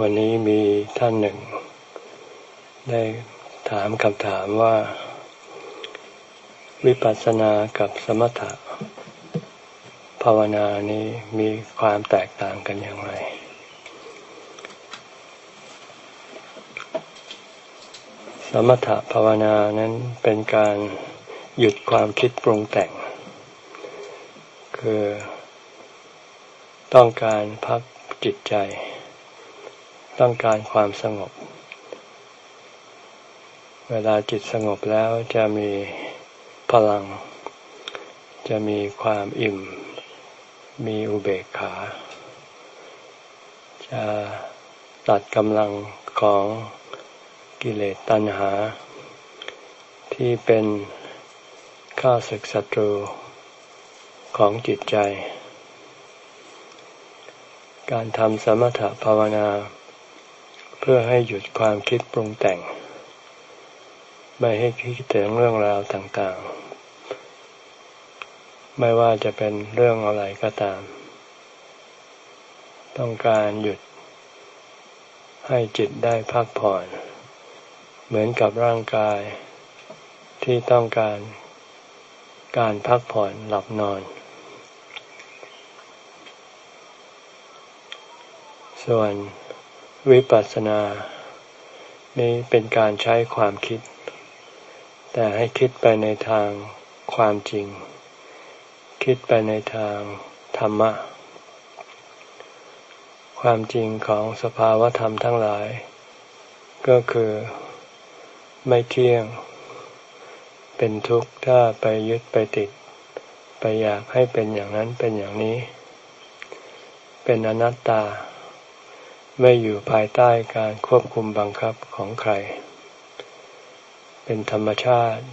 วันนี้มีท่านหนึ่ง ได้ถามคำถามว่า วิปัสสนากับสมถะ ภาวนานี้มีความแตกต่างกันอย่างไร สมถะภาวนานั้นเป็นการหยุดความคิดปรุงแต่ง คือต้องการพักจิตใจ ต้องการความสงบ เวลาจิตสงบแล้วจะมีพลัง จะมีความอิ่ม มีอุเบกขา จะตัดกำลังของกิเลสตัณหา ที่เป็นข้าศึกศัตรูของจิตใจ การทำสมถภาวนา เพื่อให้หยุดความคิดปรุงแต่ง ไม่ให้คิดถึงเรื่องราวต่างๆ ไม่ว่าจะเป็นเรื่องอะไรก็ตาม ต้องการหยุด ให้จิตได้พักผ่อน เหมือนกับร่างกายที่ต้องการการพักผ่อนหลับนอน ส่วน วิปัสสนา นี้เป็นการใช้ความคิด แต่ให้คิดไปในทางความจริง คิดไปในทางธรรมะ ความจริงของสภาวธรรมทั้งหลาย ก็คือไม่เที่ยง เป็นทุกข์ถ้าไปยึดไปติด ไปอยากให้เป็นอย่างนั้นเป็นอย่างนี้ เป็นอนัตตา ไม่อยู่ภายใต้การควบคุมบังคับของใคร เป็นธรรมชาติ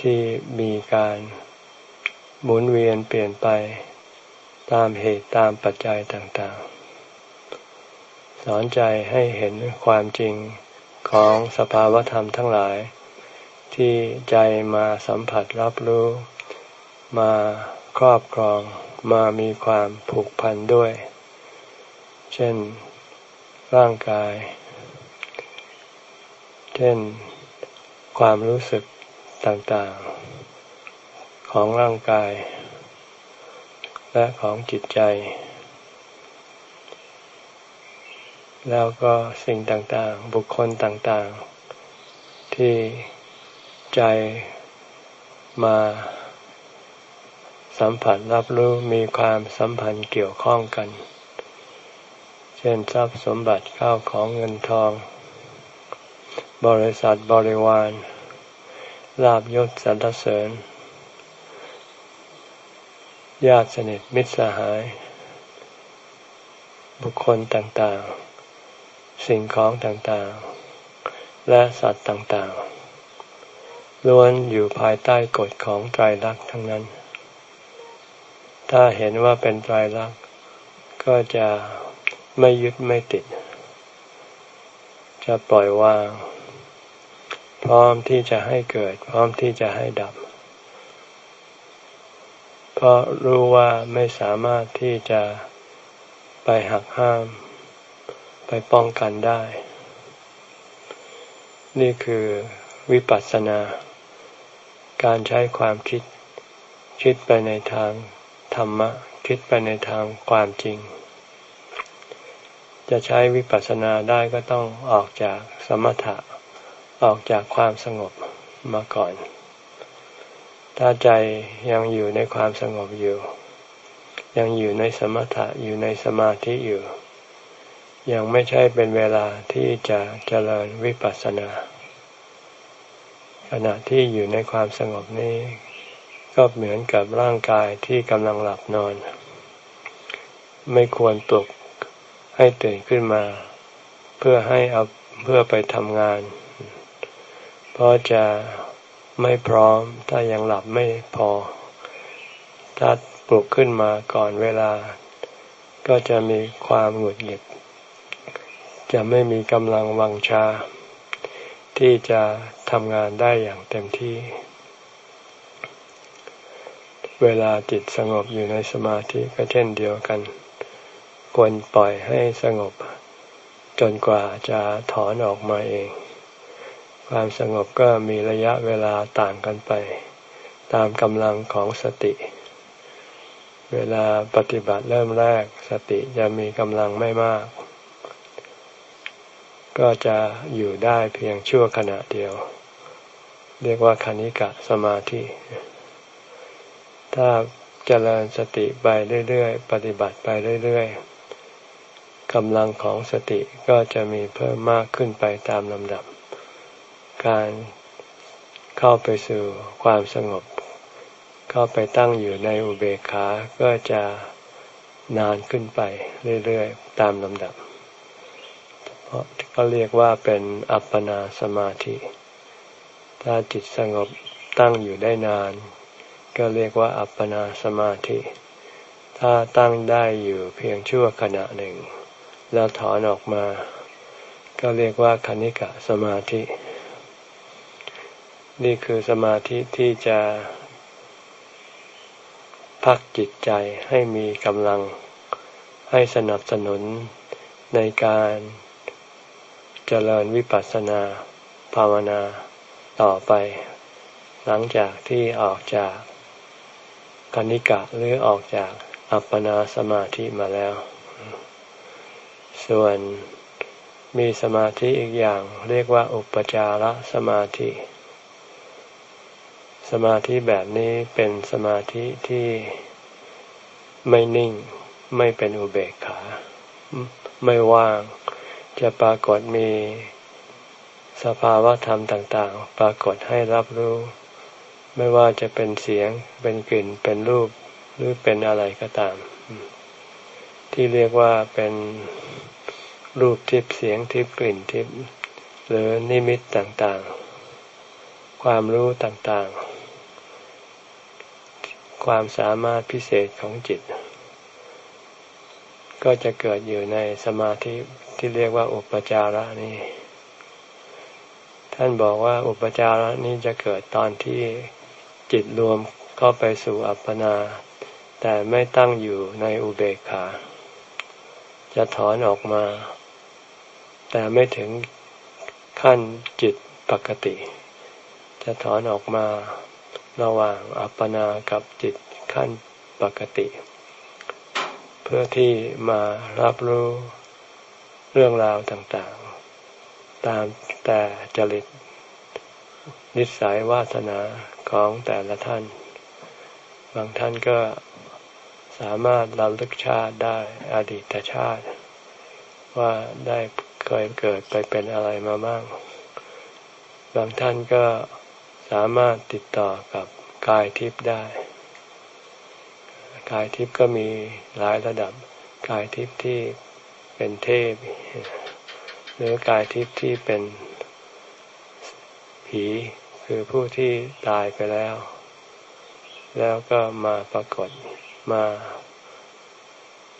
ที่มีการหมุนเวียนเปลี่ยนไปตามเหตุตามปัจจัยต่างๆ สอนใจให้เห็นความจริงของสภาวธรรมทั้งหลาย ที่ใจมาสัมผัสรับรู้ มาครอบครองมามีความผูกพันด้วย เช่นร่างกาย เช่นความรู้สึกต่างๆ ของร่างกาย และของจิตใจ แล้วก็สิ่งต่างๆ บุคคลต่างๆ ที่ใจมาสัมผัสรับรู้มีความสัมพันธ์เกี่ยวข้องกัน เช่นทรัพย์สมบัติข้าวของเงินทอง บริษัทบริวาร ลาบยศสรรเสริญ ญาติสนิทมิตรสหาย บุคคลต่างๆ สิ่งของต่างๆ และสัตว์ต่างๆล้วนอยู่ภายใต้กฎของไตรลักษณ์ทั้งนั้น ถ้าเห็นว่าเป็นไตรลักษณ์ก็จะ ไม่ยึดไม่ติด จะปล่อยวาง พร้อมที่จะให้เกิด พร้อมที่จะให้ดับ เพราะรู้ว่าไม่สามารถที่จะไปหักห้าม ไปป้องกันได้ นี่คือวิปัสสนา การใช้ความคิด คิดไปในทางธรรมะ คิดไปในทางความจริง จะใช้วิปัสสนาได้ก็ต้องออกจากสมถะ ออกจากความสงบมาก่อน ถ้าใจยังอยู่ในความสงบอยู่ ยังอยู่ในสมถะอยู่ในสมาธิอยู่ ยังไม่ใช่เป็นเวลาที่จะเจริญวิปัสสนา ขณะที่อยู่ในความสงบนี้ ก็เหมือนกับร่างกายที่กำลังหลับนอน ไม่ควรปลุก ให้ตื่นขึ้นมา เพื่อให้เอาเพื่อไปทำงาน เพราะจะไม่พร้อมถ้ายังหลับไม่พอ ถ้าปลุกขึ้นมาก่อนเวลา ก็จะมีความหงุดหงิด จะไม่มีกำลังวังชา ที่จะทำงานได้อย่างเต็มที่ เวลาจิตสงบอยู่ในสมาธิก็เช่นเดียวกัน ควรปล่อยให้สงบ จนกว่าจะถอนออกมาเอง ความสงบก็มีระยะเวลาต่างกันไป ตามกำลังของสติ เวลาปฏิบัติเริ่มแรกสติจะมีกำลังไม่มาก ก็จะอยู่ได้เพียงชั่วขณะเดียว เรียกว่าคณิกะสมาธิ ถ้าเจริญสติไปเรื่อยๆ ปฏิบัติไปเรื่อยๆ กำลังของสติก็จะมีเพิ่มมากขึ้นไปตามลำดับ การเข้าไปสู่ความสงบ เข้าไปตั้งอยู่ในอุเบกขาก็จะนานขึ้นไปเรื่อยๆตามลำดับ เพราะก็เรียกว่าเป็นอัปปนาสมาธิ ถ้าจิตสงบตั้งอยู่ได้นาน ก็เรียกว่าอัปปนาสมาธิ ถ้าตั้งได้อยู่เพียงชั่วขณะหนึ่ง แล้วถอนออกมา ก็เรียกว่าคณิกะสมาธิ นี่คือสมาธิที่จะพักจิตใจให้มีกำลังให้สนับสนุนในการเจริญวิปัสสนาภาวนาต่อไป หลังจากที่ออกจากกนิกะหรือออกจากอัปปนาสมาธิมาแล้ว ส่วนมีสมาธิอีกอย่าง เรียกว่าอุปจารสมาธิ สมาธิแบบนี้เป็นสมาธิที่ไม่นิ่ง ไม่เป็นอุเบกขา ไม่ว่าง จะปรากฏมีสภาวะธรรมต่างๆ ปรากฏให้รับรู้ ไม่ว่าจะเป็นเสียง เป็นกลิ่น เป็นรูป หรือเป็นอะไรก็ตาม ที่เรียกว่าเป็น รูปทิพย์เสียงทิพย์กลิ่นทิพย์หรือนิมิตต่างๆ ความรู้ต่างๆ ความสามารถพิเศษของจิต ก็จะเกิดอยู่ในสมาธิที่เรียกว่าอุปจาระนี้ ท่านบอกว่าอุปจาระนี้จะเกิดตอนที่จิตรวมเข้าไปสู่อัปปนา แต่ไม่ตั้งอยู่ในอุเบกขา จะถอนออกมา แต่ไม่ถึงขั้นจิตปกติ จะถอนออกมาระหว่างอัปปนากับจิตขั้นปกติ เพื่อที่มารับรู้เรื่องราวต่างๆ ตามแต่จริตนิสัยวาสนาของแต่ละท่าน บางท่านก็สามารถระลึกชาติได้อดีตชาติ ว่าได้ เคยเกิดไปเป็นอะไรมาบ้าง บางท่านก็สามารถติดต่อกับกายทิพย์ได้ กายทิพย์ก็มีหลายระดับ กายทิพย์ที่เป็นเทพ หรือกายทิพย์ที่เป็นผีคือผู้ที่ตายไปแล้ว แล้วก็มาปรากฏมา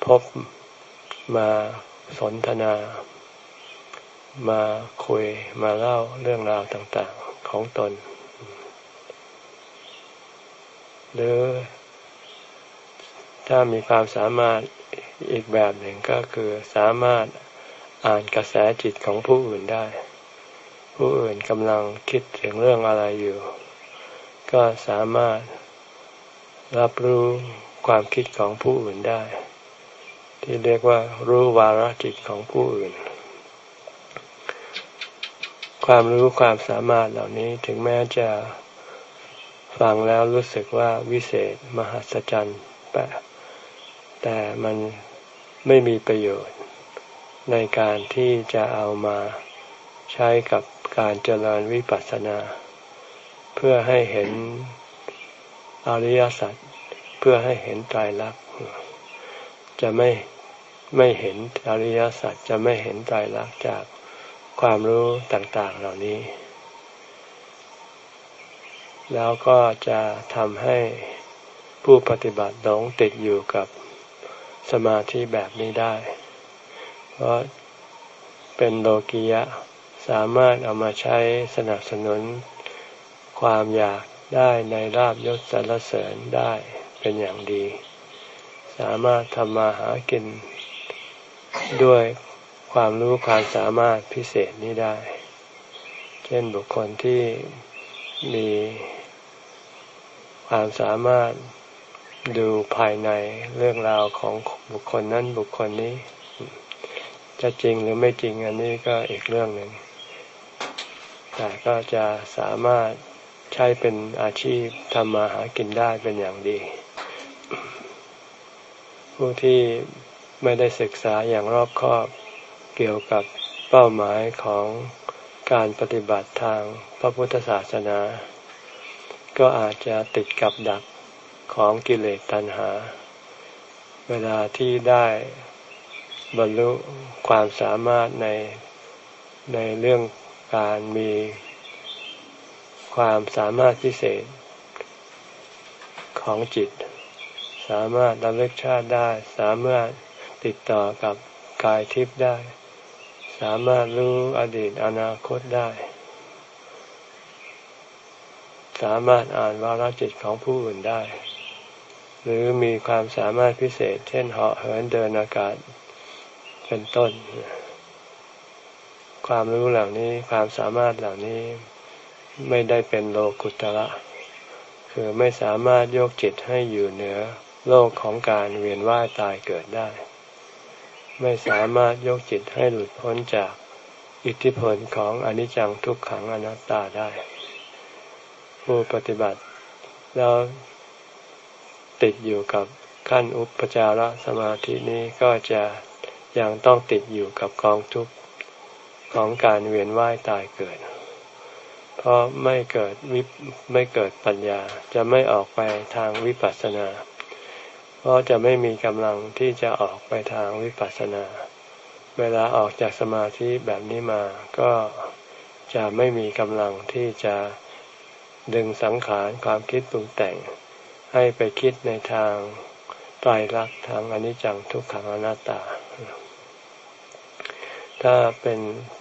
พบมาสนทนา มาคุยมาเล่าเรื่องราวต่างๆของตน หรือ ถ้ามีความสามารถอีกแบบหนึ่งก็คือสามารถอ่านกระแสจิตของผู้อื่นได้ ผู้อื่นกำลังคิดถึงเรื่องอะไรอยู่ ก็สามารถรับรู้ความคิดของผู้อื่นได้ ที่เรียกว่ารู้วาระจิตของผู้อื่น ความรู้ความสามารถเหล่านี้ถึงแม้จะฟังแล้วรู้สึกว่าวิเศษมหัศจรรย์แปแต่มันไม่มีประโยชน์ ในการที่จะเอามาใช้กับการเจริญวิปัสสนา เพื่อให้เห็นอริยสัจเพื่อให้เห็นตายรักจะไม่ไม่เห็นอริยสัจจะไม่เห็นตายรักจาก ความรู้ต่างๆเหล่านี้ แล้วก็จะทำให้ผู้ปฏิบัติหลงติดอยู่กับสมาธิแบบนี้ได้ เพราะเป็นโลกิยะสามารถเอามาใช้สนับสนุนความอยากได้ในราบยศสรรเสริญได้เป็นอย่างดี สามารถทำมาหากินด้วย ความรู้ความสามารถพิเศษนี้ได้ เช่นบุคคลที่มีความสามารถดูภายในเรื่องราวของบุคคลนั้นบุคคลนี้ จะจริงหรือไม่จริงอันนี้ก็อีกเรื่องหนึ่ง แต่ก็จะสามารถใช้เป็นอาชีพทำมาหากินได้เป็นอย่างดี ผู้ที่ไม่ได้ศึกษาอย่างรอบคอบ เกี่ยวกับเป้าหมายของการปฏิบัติทางพระพุทธศาสนา ก็อาจจะติดกับดักของกิเลสตัณหา เวลาที่ได้บรรลุความสามารถในในเรื่องการมีความสามารถพิเศษของจิต สามารถดำลึกชาติได้ สามารถติดต่อกับกายทิพย์ได้ สามารถรู้อดีตอนาคตได้ สามารถอ่านวาระจิตของผู้อื่นได้ หรือมีความสามารถพิเศษ เช่นเหาะเหินเดินอากาศเป็นต้น ความรู้เหล่านี้ความสามารถเหล่านี้ไม่ได้เป็นโลกุตระคือไม่สามารถยกจิตให้อยู่เหนือโลกของการเวียนว่ายตายเกิดได้ ไม่สามารถยกจิตให้หลุดพ้นจากอิทธิพลของอนิจจังทุกขังอนัตตาได้ ผู้ปฏิบัติแล้วติดอยู่กับขั้นอุปจารสมาธินี้ก็จะยังต้องติดอยู่กับกองทุกข์ของการเวียนว่ายตายเกิด เพราะไม่เกิดวิไม่เกิดปัญญาจะไม่ออกไปทางวิปัสสนา เพราะจะไม่มีกำลังที่จะออกไปทางวิปัสสนา เวลาออกจากสมาธิแบบนี้มาก็จะไม่มีกำลังที่จะดึงสังขารความคิดปรุงแต่ง ให้ไปคิดในทางไตรลักษณ์ทางอนิจจังทุกขังอนัตตา ถ้าเป็น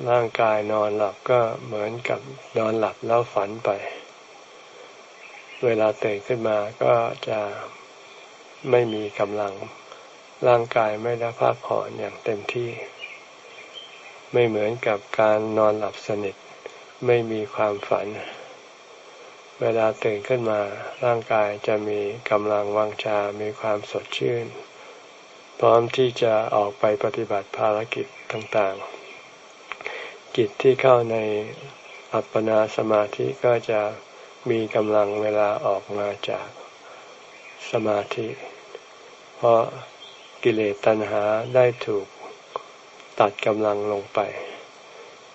ร่างกายนอนหลับก็เหมือนกับนอนหลับแล้วฝันไป เวลาตื่นขึ้นมาก็จะ ไม่มีกำลัง ร่างกายไม่ได้พักผ่อนอย่างเต็มที่ ไม่เหมือนกับการนอนหลับสนิท ไม่มีความฝัน เวลาตื่นขึ้นมา ร่างกายจะมีกำลังวังชา มีความสดชื่น พร้อมที่จะออกไปปฏิบัติภารกิจต่างๆจิตที่เข้าในอัปปนาสมาธิก็จะมีกำลังเวลาออกมาจาก สมาธิ เพราะกิเลสตัณหาได้ถูกตัดกำลังลงไป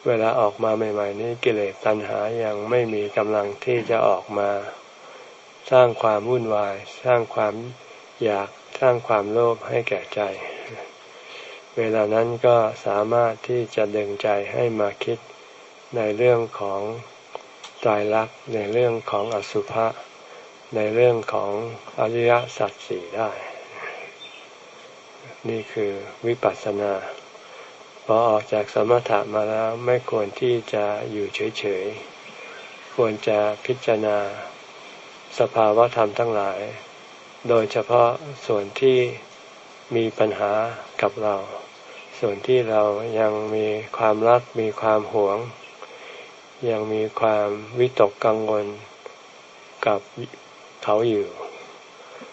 เวลาออกมาใหม่ ๆ นี้กิเลสตัณหายังไม่มีกำลังที่จะออกมา สร้างความวุ่นวาย สร้างความอยากสร้างความโลภให้แก่ใจ เวลานั้นก็สามารถที่จะดึงใจให้มาคิดในเรื่องของตายรักในเรื่องของอสุภะ ในเรื่องของอริยสัจสี่ได้ นี่คือวิปัสสนาพอออกจากสมถะมาแล้วไม่ควรที่จะอยู่เฉยๆ ควรจะพิจารณาสภาวะธรรมทั้งหลาย โดยเฉพาะส่วนที่มีปัญหากับเรา ส่วนที่เรายังมีความรักมีความหวง ยังมีความวิตกกังวลกับ เขาอยู่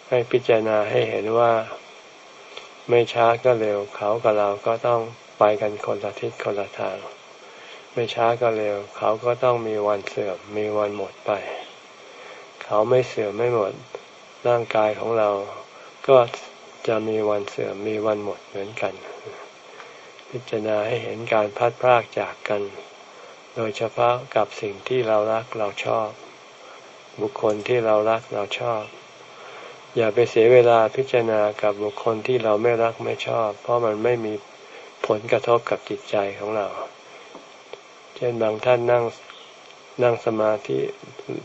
ให้พิจารณาให้เห็นว่าไม่ช้าก็เร็ว เขากับเราก็ต้องไปกันคนละทิศคนละทาง ไม่ช้าก็เร็ว เขาก็ต้องมีวันเสื่อมมีวันหมดไป เขาไม่เสื่อมไม่หมดร่างกายของเรา ก็จะมีวันเสื่อมมีวันหมดเหมือนกัน พิจารณาให้เห็นการพัดพรากจากกัน โดยเฉพาะกับสิ่งที่เรารักเราชอบ บุคคลที่เรารักเราชอบ อย่าไปเสียเวลาพิจารณากับบุคคลที่เราไม่รักไม่ชอบ เพราะมันไม่มีผลกระทบกับจิตใจของเรา เช่นบางท่านนั่งนั่งสมาธิ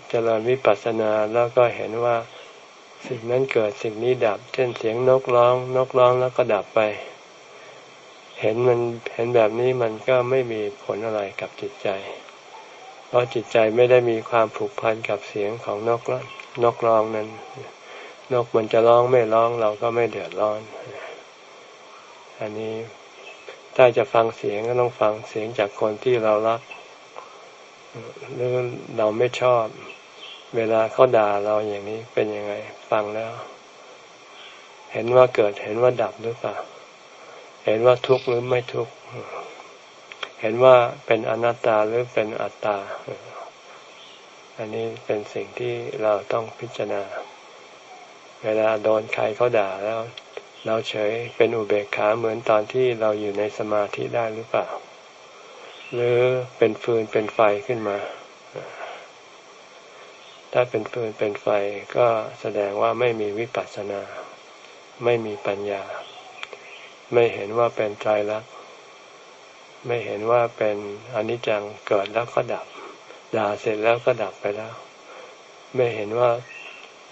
เจริญวิปัสสนาแล้วก็เห็นว่าสิ่งนั้นเกิดสิ่งนี้ดับ เช่นเสียงนกร้อง นกร้องแล้วก็ดับไป เห็นมันเห็นแบบนี้มันก็ไม่มีผลอะไรกับจิตใจ เพราะจิตใจไม่ได้มีความผูกพันกับเสียงของนกนกร้องนั้น นกมันจะร้องไม่ร้องเราก็ไม่เดือดร้อน อันนี้ถ้าจะฟังเสียงก็ต้องฟังเสียงจากคนที่เรารักหรือเราไม่ชอบ เวลาเขาด่าเราอย่างนี้เป็นยังไง ฟังแล้ว เห็นว่าเกิดเห็นว่าดับหรือเปล่า เห็นว่าทุกข์หรือไม่ทุกข์ เห็นว่าเป็นอนัตตาหรือเป็นอัตตา อันนี้เป็นสิ่งที่เราต้องพิจารณา เวลาโดนใครเขาด่าแล้ว เราเฉยเป็นอุเบกขาเหมือนตอนที่เราอยู่ในสมาธิได้หรือเปล่า หรือเป็นฟืนเป็นไฟขึ้นมา ถ้าเป็นฟืนเป็นไฟก็แสดงว่าไม่มีวิปัสสนา ไม่มีปัญญา ไม่เห็นว่าเป็นไตรลักษณ ไม่เห็นว่าเป็นอนิจจังเกิดแล้วก็ดับ ด่าเสร็จแล้วก็ดับไปแล้ว ไม่เห็นว่า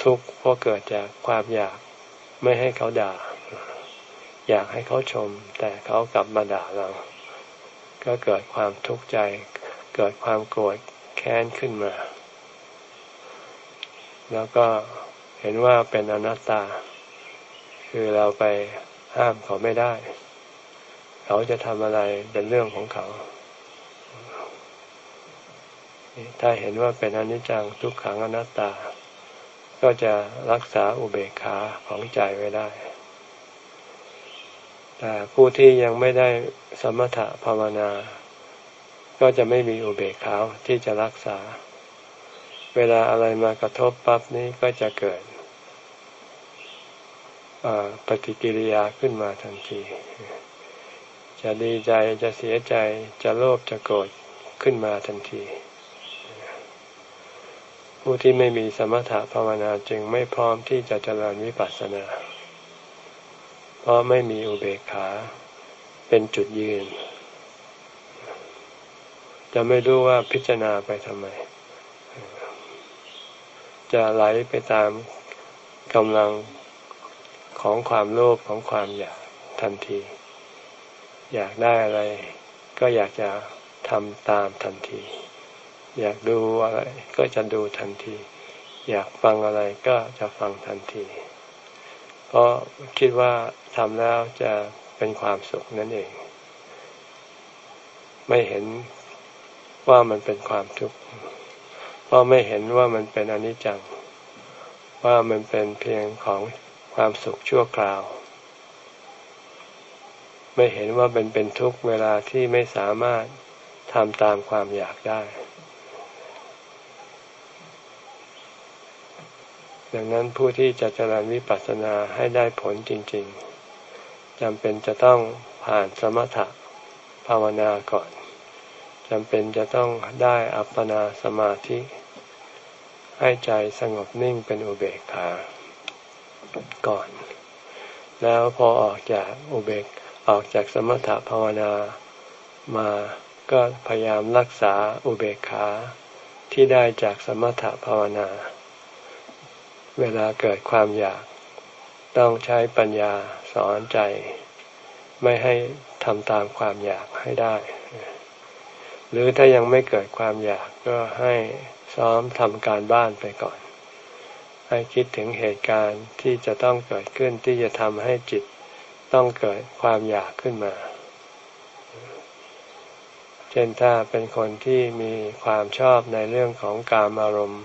ทุกข์เพราะเกิดจากความอยากไม่ให้เขาด่า อยากให้เขาชม แต่เขากลับมาด่าเรา ก็เกิดความทุกข์ใจ เกิดความโกรธแค้นขึ้นมา แล้วก็เห็นว่าเป็นอนัตตา คือเราไปห้ามเขาไม่ได้ เขาจะทำอะไรเป็นเรื่องของเขา ถ้าเห็นว่าเป็นอนิจจังทุกขังอนัตตา ก็จะรักษาอุเบกขาของใจไว้ได้ แต่ผู้ที่ยังไม่ได้สมถะภาวนา ก็จะไม่มีอุเบกขาที่จะรักษา เวลาอะไรมากระทบปั๊บนี้ก็จะเกิดปฏิกิริยาขึ้นมาทันที จะดีใจจะเสียใจจะโลภจะโกรธขึ้นมาทันที ผู้ที่ไม่มีสมถะภาวนาจึงไม่พร้อมที่จะเจริญวิปัสสนา เพราะไม่มีอุเบกขาเป็นจุดยืน จะไม่รู้ว่าพิจารณาไปทำไม จะไหลไปตามกำลังของความโลภของความอยากทันที อยากได้อะไร ก็อยากจะทำตามทันที อยากดูอะไร ก็จะดูทันที อยากฟังอะไรก็จะฟังทันที เพราะคิดว่าทำแล้วจะเป็นความสุขนั่นเอง ไม่เห็นว่ามันเป็นความทุกข์เพราะไม่เห็นว่ามันเป็นอนิจจัง ว่ามันเป็นเพียงของความสุขชั่วคราว ไม่เห็นว่าเป็นเป็นทุกเวลาที่ไม่สามารถทำตามความอยากได้ ดังนั้นผู้ที่จะเจริญวิปัสสนาให้ได้ผลจริง ๆจำเป็นจะต้องผ่านสมถะภาวนาก่อนจำเป็นจะต้องได้อัปปนาสมาธิ ให้ใจสงบนิ่งเป็นอุเบกขาก่อน แล้วพอออกจากอุเบก ออกจากสมถภาวนามาก็พยายามรักษาอุเบกขาที่ได้จากสมถภาวนา เวลาเกิดความอยาก ต้องใช้ปัญญาสอนใจ ไม่ให้ทำตามความอยากให้ได้ หรือถ้ายังไม่เกิดความอยากก็ให้ซ้อมทำการบ้านไปก่อน ให้คิดถึงเหตุการณ์ที่จะต้องเกิดขึ้นที่จะทำให้จิต ต้องเกิดความอยากขึ้นมา เช่นถ้าเป็นคนที่มีความชอบในเรื่องของการอารมณ์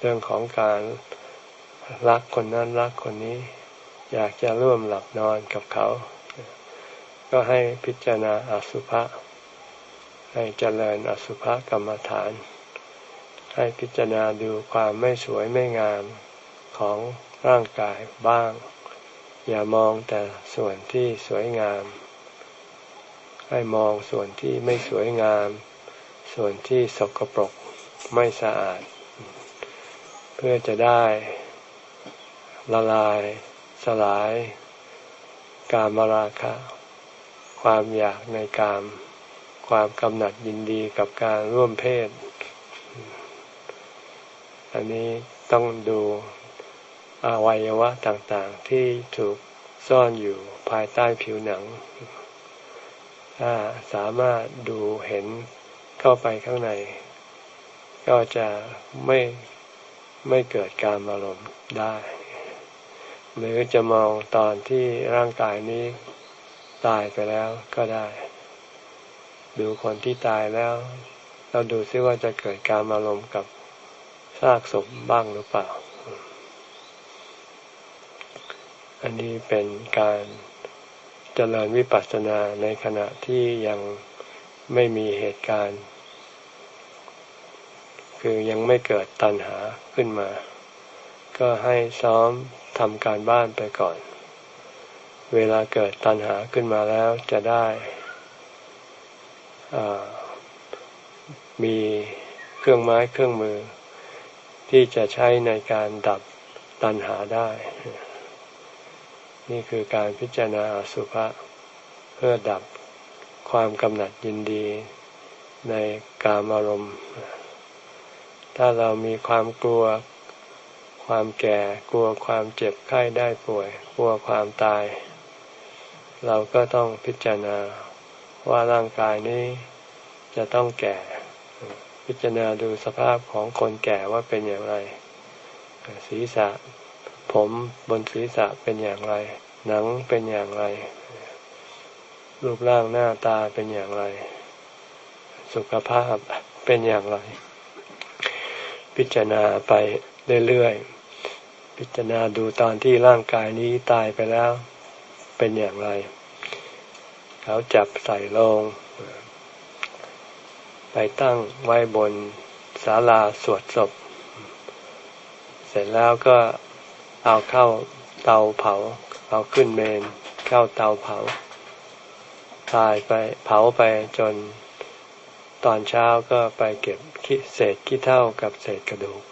เรื่องของการรักคนนั้นรักคนนี้ อยากจะร่วมหลับนอนกับเขา ก็ให้พิจารณาอสุภะให้เจริญอสุภะกรรมฐาน ให้พิจารณาดูความไม่สวยไม่งามของร่างกายบ้าง อย่ามองแต่ส่วนที่สวยงาม ให้มองส่วนที่ไม่สวยงาม ส่วนที่สกปรกไม่สะอาด เพื่อจะได้ละลาย สลาย กามราคะ ความอยากในกาม ความกำหนัดยินดีกับการร่วมเพศ อันนี้ต้องดู อวัยวะต่างๆ ที่ถูกซ่อนอยู่ภายใต้ผิวหนัง ถ้าสามารถดูเห็นเข้าไปข้างใน ก็จะไม่ไม่เกิดการอารมณ์ได้ หรือจะมองตอนที่ร่างกายนี้ตายไปแล้วก็ได้ ดูคนที่ตายแล้ว เราดูซิว่าจะเกิดการอารมณ์กับซากศพบ้างหรือเปล่า อันนี้เป็นการเจริญวิปัสสนาในขณะที่ยังไม่มีเหตุการณ์ คือยังไม่เกิดตัณหาขึ้นมา ก็ให้ซ้อมทำการบ้านไปก่อน เวลาเกิดตัณหาขึ้นมาแล้วจะได้มีเครื่องไม้เครื่องมือ ที่จะใช้ในการดับตัณหาได้ นี่คือการพิจารณาสุภะเพื่อดับความกำหนัดยินดีในกามอารมณ์ ถ้าเรามีความกลัวความแก่กลัวความเจ็บไข้ได้ป่วย กลัวความตาย เราก็ต้องพิจารณาว่าร่างกายนี้จะต้องแก่ พิจารณาดูสภาพของคนแก่ว่าเป็นอย่างไร ศีรษะ ผมบนศีรษะเป็นอย่างไร หนังเป็นอย่างไร รูปร่างหน้าตาเป็นอย่างไร สุขภาพเป็นอย่างไร พิจารณาไปเรื่อยๆ พิจารณาดูตอนที่ร่างกายนี้ตายไปแล้วเป็นอย่างไร เขาจับใส่ลง ไปตั้งไว้บนศาลาสวดศพ เสร็จแล้วก็ เอาเข้าเตาเผา เอาขึ้นเมน เข้าเตาเผา ตายไปเผาไปจนตอนเช้าก็ไปเก็บเศษขี้เท่ากับเศษกระดูก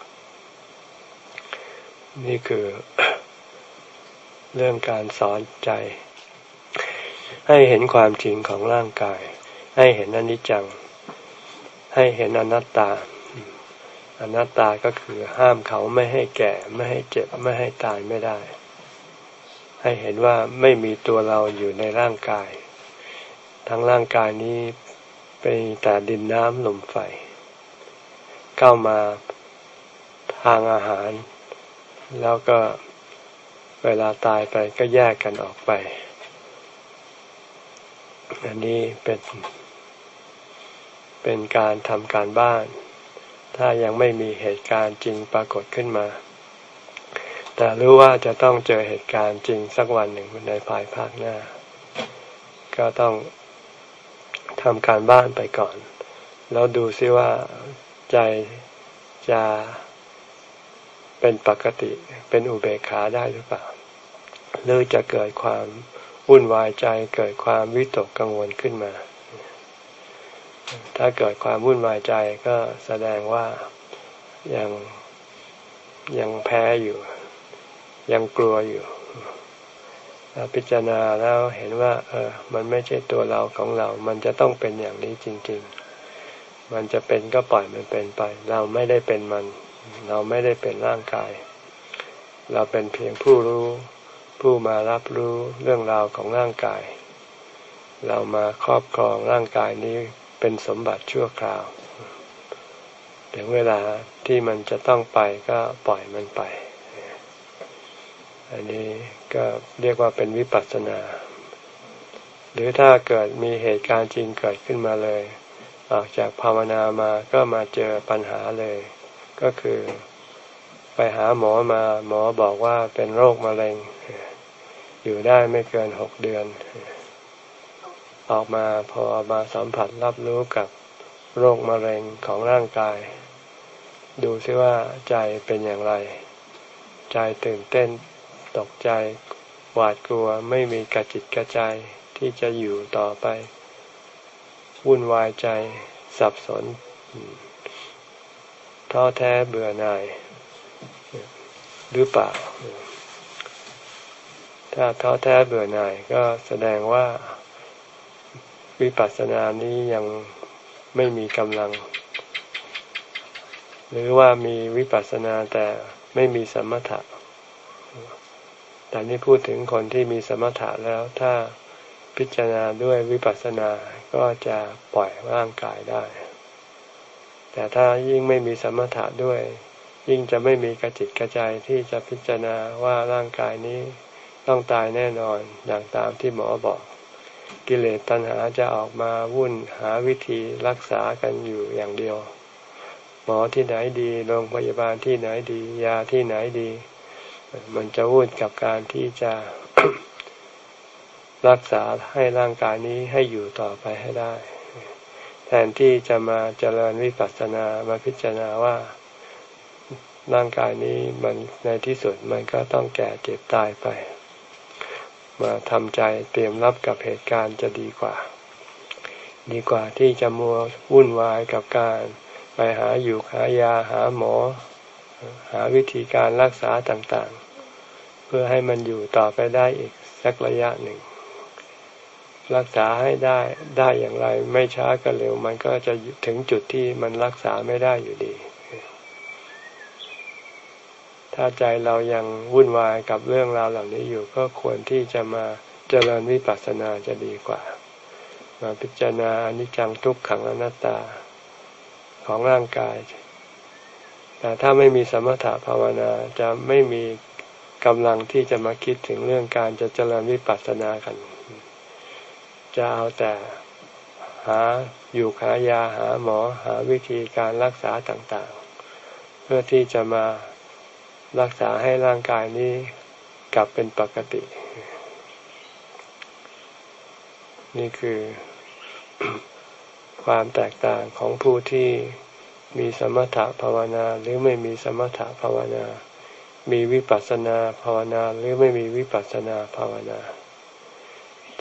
นี่คือเรื่องการสอนใจ ให้เห็นความจริงของร่างกาย ให้เห็นอนิจจัง ให้เห็นอนัตตา อนัตตาก็คือห้ามเขาไม่ให้แก่ ไม่ให้เจ็บไม่ให้ตายไม่ได้ ให้เห็นว่าไม่มีตัวเราอยู่ในร่างกาย ทั้งร่างกายนี้เป็นแต่ดินน้ำลมไฟ เข้ามาทางอาหาร แล้วก็เวลาตายไปก็แยกกันออกไป อันนี้เป็นเป็นการทำการบ้าน ถ้ายังไม่มีเหตุการณ์จริงปรากฏขึ้นมา แต่รู้ว่าจะต้องเจอเหตุการณ์จริงสักวันหนึ่งในภายภาคหน้า ก็ต้องทำการบ้านไปก่อน แล้วดูซิว่าใจจะเป็นปกติเป็นอุเบกขาได้หรือเปล่าหรือจะเกิดความวุ่นวายใจเกิดความวิตกกังวลขึ้นมา ถ้าเกิดความวุ่นวายใจก็แสดงว่ายังยังแพ้อยู่ ยังกลัวอยู่พิจารณาแล้วเห็นว่า เออ มันไม่ใช่ตัวเราของเรา มันจะต้องเป็นอย่างนี้จริง ๆ มันจะเป็นก็ปล่อยมันเป็นไป เราไม่ได้เป็นมัน เราไม่ได้เป็นร่างกาย เราเป็นเพียงผู้รู้ ผู้มารับรู้เรื่องราวของร่างกาย เรามาครอบครองร่างกายนี้ เป็นสมบัติชั่วคราว ถึงเวลาที่มันจะต้องไปก็ปล่อยมันไป อันนี้ก็เรียกว่าเป็นวิปัสสนา หรือถ้าเกิดมีเหตุการณ์จริงเกิดขึ้นมาเลย ออกจากภาวนามาก็มาเจอปัญหาเลย ก็คือไปหาหมอมาหมอบอกว่าเป็นโรคมะเร็ง อยู่ได้ไม่เกินหกเดือน ออกมาพอมาสัมผัสรับรู้กับโรคมะเร็งของร่างกาย ดูซิว่าใจเป็นอย่างไร ใจตื่นเต้นตกใจหวาดกลัวไม่มีกระจิตกระใจที่จะอยู่ต่อไป วุ่นวายใจสับสนท้อแท้เบื่อหน่าย หรือเปล่า ถ้าท้อแท้เบื่อหน่ายก็แสดงว่า วิปัสสนานี้ยังไม่มีกำลัง หรือว่ามีวิปัสสนาแต่ไม่มีสมถะแต่นี่พูดถึงคนที่มีสมถะแล้วถ้าพิจารณาด้วยวิปัสสนาก็จะปล่อยร่างกายได้ แต่ถ้ายิ่งไม่มีสมถะด้วย ยิ่งจะไม่มีกระจิตกระใจที่จะพิจารณาว่าร่างกายนี้ต้องตายแน่นอนอย่างตามที่หมอบอก กิเลสตัณหาจะออกมาวุ่นหาวิธีรักษากันอยู่อย่างเดียว หมอที่ไหนดีโรงพยาบาลที่ไหนดี ยาที่ไหนดี มันจะวุ่นกับการที่จะรักษาให้ร่างกายนี้ให้อยู่ต่อไปให้ได้ แทนที่จะมาเจริญวิปัสสนามาพิจารณาว่าร่างกายนี้มันในที่สุดมันก็ต้องแก่เจ็บตายไป มาทำใจเตรียมรับกับเหตุการณ์จะดีกว่า ดีกว่าที่จะมัววุ่นวายกับการไปหาอยู่หายาหาหมอ หาวิธีการรักษาต่างๆ เพื่อให้มันอยู่ต่อไปได้อีกสักระยะหนึ่ง รักษาให้ได้ได้อย่างไรไม่ช้าก็เร็ว มันก็จะถึงจุดที่มันรักษาไม่ได้อยู่ดี ถ้าใจเรายังวุ่นวายกับเรื่องราวเหล่านี้อยู่ก็ควรที่จะมาเจริญวิปัสสนาจะดีกว่า มาพิจารณาอนิจจังทุกขังอนัตตาของร่างกาย แต่ถ้าไม่มีสมถะภาวนาจะไม่มีกำลังที่จะมาคิดถึงเรื่องการจะเจริญวิปัสสนากัน จะเอาแต่หาอยู่หายาหาหมอหาวิธีการรักษาต่างๆ เพื่อที่จะมา รักษาให้ร่างกายนี้กลับเป็นปกติ นี่คือความแตกต่างของผู้ที่มีสมถะภาวนาหรือไม่มีสมถะภาวนา มีวิปัสสนาภาวนาหรือไม่มีวิปัสสนาภาวนา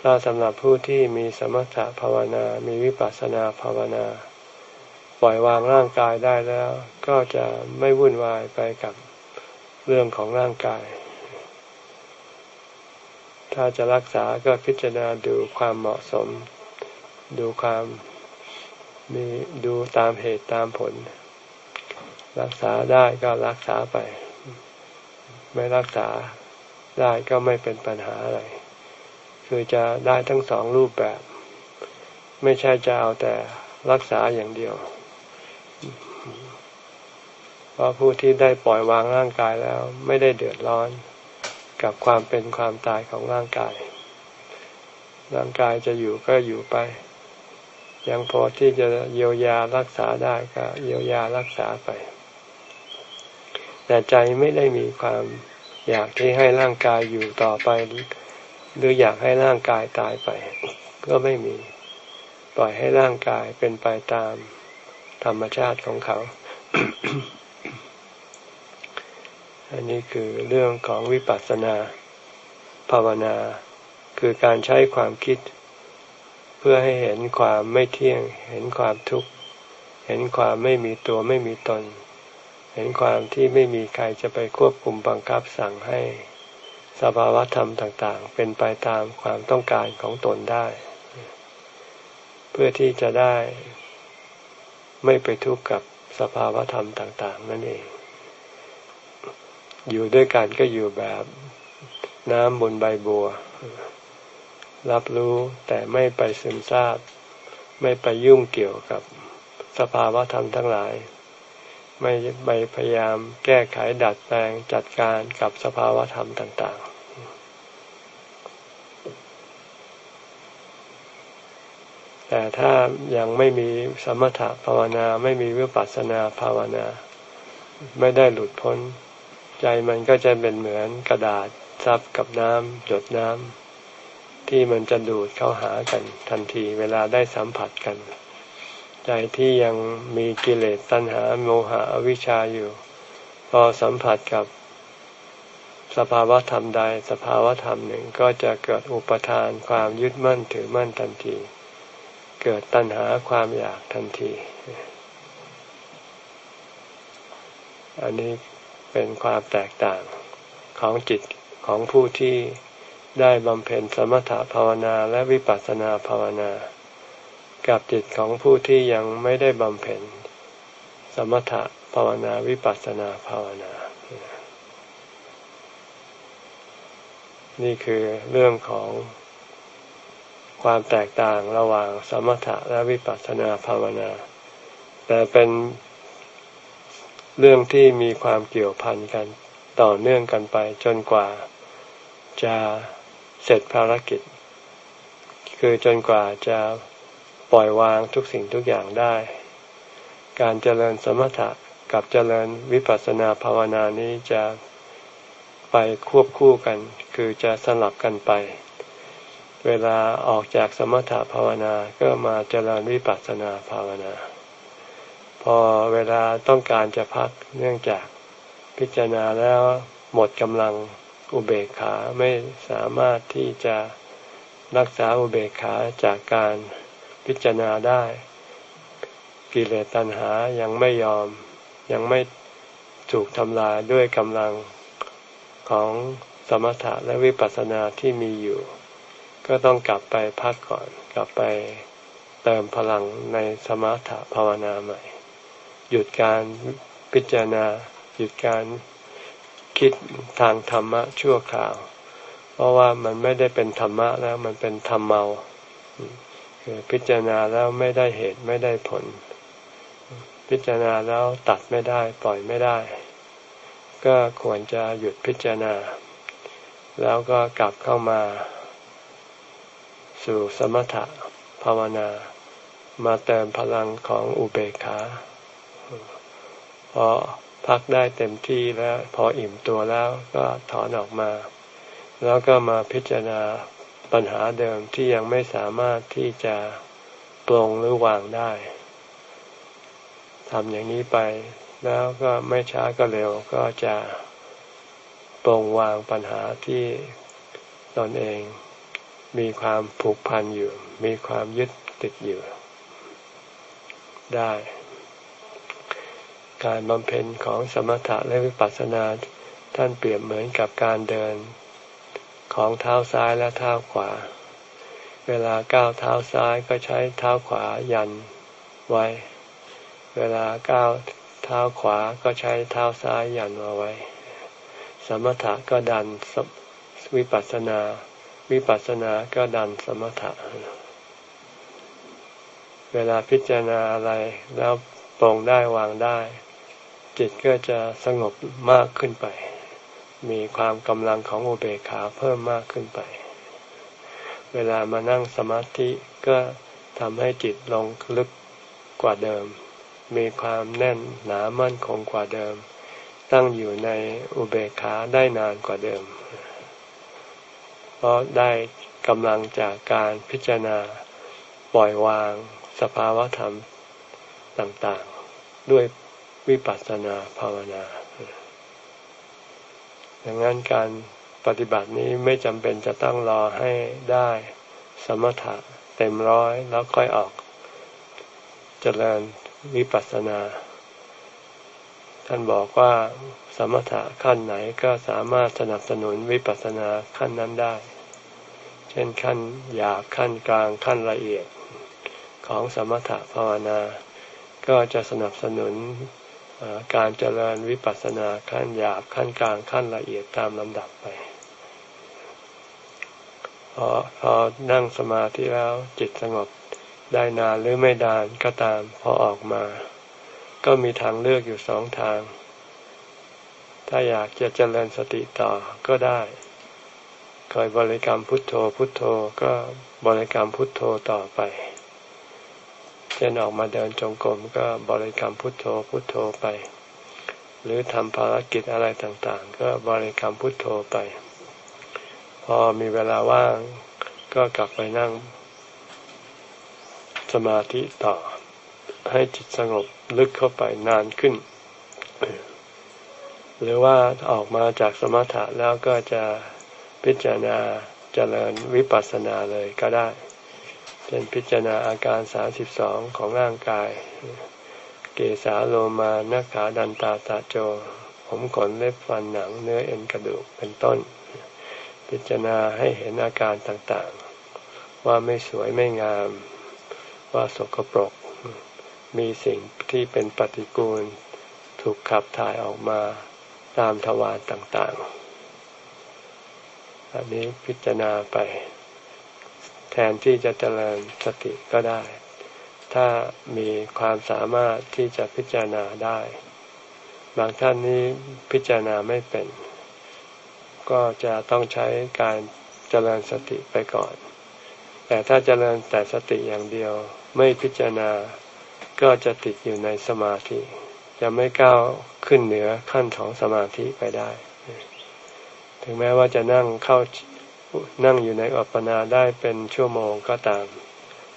ถ้าสำหรับผู้ที่มีสมถะภาวนา มีวิปัสสนาภาวนา ปล่อยวางร่างกายได้แล้ว ก็จะไม่วุ่นวายไปกับ เรื่องของร่างกาย ถ้าจะรักษาก็พิจารณาดูความเหมาะสม ดูความมีดูตามเหตุตามผล รักษาได้ก็รักษาไป ไม่รักษาได้ก็ไม่เป็นปัญหาอะไร คือจะได้ทั้งสองรูปแบบ ไม่ใช่จะเอาแต่รักษาอย่างเดียว เพราะผู้ที่ได้ปล่อยวางร่างกายแล้ว ไม่ได้เดือดร้อนกับความเป็นความตายของร่างกาย ร่างกายจะอยู่ก็อยู่ไป ยังพอที่จะเยียวยารักษาได้ก็เยียวยารักษาไป แต่ใจไม่ได้มีความอยากที่ให้ร่างกายอยู่ต่อไป หรืออยากให้ร่างกายตายไป ก็ไม่มี ปล่อยให้ร่างกายเป็นไปตามธรรมชาติของเขา อันนี้คือเรื่องของวิปัสสนา ภาวนา คือการใช้ความคิด เพื่อให้เห็นความไม่เที่ยง เห็นความทุกข์ เห็นความไม่มีตัวไม่มีตน เห็นความที่ไม่มีใครจะไปควบคุมบังคับสั่งให้สภาวะธรรมต่างๆ เป็นไปตามความต้องการของตนได้ เพื่อที่จะได้ไม่ไปทุกข์กับสภาวะธรรมต่าง ๆ นั่นเอง อยู่ด้วยกันก็อยู่แบบน้ำบนใบบัว รับรู้แต่ไม่ไปซึมซาบ ไม่ไปยุ่งเกี่ยวกับสภาวะธรรมทั้งหลาย ไม่ไปพยายามแก้ไขดัดแปลงจัดการกับสภาวะธรรมต่าง ๆแต่ถ้ายังไม่มีสมถะภาวนาไม่มีวิปัสสนาภาวนา ไม่ได้หลุดพ้น ใจมันก็จะเป็นเหมือนกระดาษซับกับน้ำหยดน้ำที่มันจะดูดเข้าหากันทันทีเวลาได้สัมผัสกัน ใจที่ยังมีกิเลสตัณหาโมหะอวิชชาอยู่ พอสัมผัสกับสภาวะธรรมใดสภาวะธรรมหนึ่งก็จะเกิดอุปทานความยึดมั่นถือมั่นทันที เกิดตัณหาความอยากทันที อันนี้ เป็นความแตกต่างของจิตของผู้ที่ได้บำเพ็ญสมถะภาวนาและวิปัสสนาภาวนา กับจิตของผู้ที่ยังไม่ได้บำเพ็ญสมถะภาวนาวิปัสสนาภาวนา นี่คือเรื่องของความแตกต่างระหว่างสมถะและวิปัสสนาภาวนา แต่เป็น เรื่องที่มีความเกี่ยวพันกันต่อเนื่องกันไปจนกว่าจะเสร็จภารกิจ คือจนกว่าจะปล่อยวางทุกสิ่งทุกอย่างได้ การเจริญสมถะกับเจริญวิปัสสนาภาวนานี้จะไปควบคู่กัน คือจะสลับกันไป เวลาออกจากสมถะภาวนาก็มาเจริญวิปัสสนาภาวนา พอเวลาต้องการจะพักเนื่องจากพิจารณาแล้วหมดกำลังอุเบกขาไม่สามารถที่จะรักษาอุเบกขาจากการพิจารณาได้ กิเลสตัณหายังไม่ยอมยังไม่ถูกทำลายด้วยกำลังของสมถะและวิปัสสนาที่มีอยู่ ก็ต้องกลับไปพักก่อน กลับไปเติมพลังในสมถะภาวนาใหม่ หยุดการพิจารณา หยุดการคิดทางธรรมะชั่วคราว เพราะว่ามันไม่ได้เป็นธรรมะแล้วมันเป็นธรรมเมาคือพิจารณาแล้วไม่ได้เหตุไม่ได้ผล พิจารณาแล้วตัดไม่ได้ปล่อยไม่ได้ ก็ควรจะหยุดพิจารณา แล้วก็กลับเข้ามา สู่สมถะภาวนา มาเติมพลังของอุเบกขา พอพักได้เต็มที่แล้ว พออิ่มตัวแล้วก็ถอนออกมา แล้วก็มาพิจารณาปัญหาเดิมที่ยังไม่สามารถที่จะปลงหรือวางได้ทำอย่างนี้ไป แล้วก็ไม่ช้าก็เร็วก็จะปลงวางปัญหาที่ตนเองมีความผูกพันอยู่ มีความยึดติดอยู่ได้ การบำเพ็ญของสมถะและวิปัสสนาท่านเปรียบเหมือนกับการเดิน ของเท้าซ้ายและเท้าขวา เวลาก้าวเท้าซ้ายก็ใช้เท้าขวายันไว้ เวลาก้าวเท้าขวาก็ใช้เท้าซ้ายยันเอาไว้ สมถะก็ดันวิปัสสนา วิปัสสนาก็ดันสมถะ เวลาพิจารณาอะไรแล้วปรงได้วางได้ จิตก็จะสงบมากขึ้นไป มีความกำลังของอุเบกขาเพิ่มมากขึ้นไป เวลามานั่งสมาธิก็ทำให้จิตลงลึกกว่าเดิม มีความแน่นหนามั่นคงกว่าเดิม ตั้งอยู่ในอุเบกขาได้นานกว่าเดิม เพราะได้กำลังจากการพิจารณาปล่อยวางสภาวะธรรมต่างๆ ด้วย วิปัสสนาภาวนา ดังนั้นการปฏิบัตินี้ไม่จำเป็นจะต้องรอให้ได้สมถะเต็มร้อยแล้วค่อยออกเจริญวิปัสสนา ท่านบอกว่าสมถะขั้นไหนก็สามารถสนับสนุนวิปัสสนาขั้นนั้นได้ เช่นขั้นหยาบขั้นกลางขั้นละเอียดของสมถะภาวนา ก็จะสนับสนุน การเจริญวิปัสสนาขั้นหยาบขั้นกลางขั้นละเอียดตามลำดับไปพอพอนั่งสมาธิแล้วจิตสงบได้นานหรือไม่ดานก็ตามพอออกมา ก็มีทางเลือกอยู่สองทาง ถ้าอยากจะเจริญสติต่อก็ได้คอยบริกรรมพุทโธพุทโธก็บริกรรมพุทโธต่อไป เช่นออกมาเดินจงกรมก็บริกรรมพุทโธพุทโธไป หรือทำภารกิจอะไรต่างๆ ก็บริกรรมพุทโธไป พอมีเวลาว่างก็กลับไปนั่ง สมาธิต่อ ให้จิตสงบลึกเข้าไปนานขึ้น หรือว่าออกมาจากสมถะแล้วก็จะพิจารณาเจริญวิปัสสนาเลยก็ได้ เป็นพิจารณาอาการสาสิบสองของร่างกาย เกสาโลมานาขาดันตาตาโจ ผมขนเล็บฟันหนังเนื้อเอ็นกระดูกเป็นต้น พิจารณาให้เห็นอาการต่างๆ ว่าไม่สวยไม่งาม ว่าสกปรก มีสิ่งที่เป็นปฏิกูล ถูกขับถ่ายออกมาตามทวารต่างๆ อันนี้พิจารณาไป แทนที่จะเจริญสติก็ได้ ถ้ามีความสามารถที่จะพิจารณาได้ บางท่านนี้พิจารณาไม่เป็น ก็จะต้องใช้การเจริญสติไปก่อน แต่ถ้าเจริญแต่สติอย่างเดียวไม่พิจารณาก็จะติดอยู่ในสมาธิ จะไม่ก้าวขึ้นเหนือขั้นของสมาธิไปได้ ถึงแม้ว่าจะนั่งเข้า นั่งอยู่ในอัปปนาได้เป็นชั่วโมงก็ตาม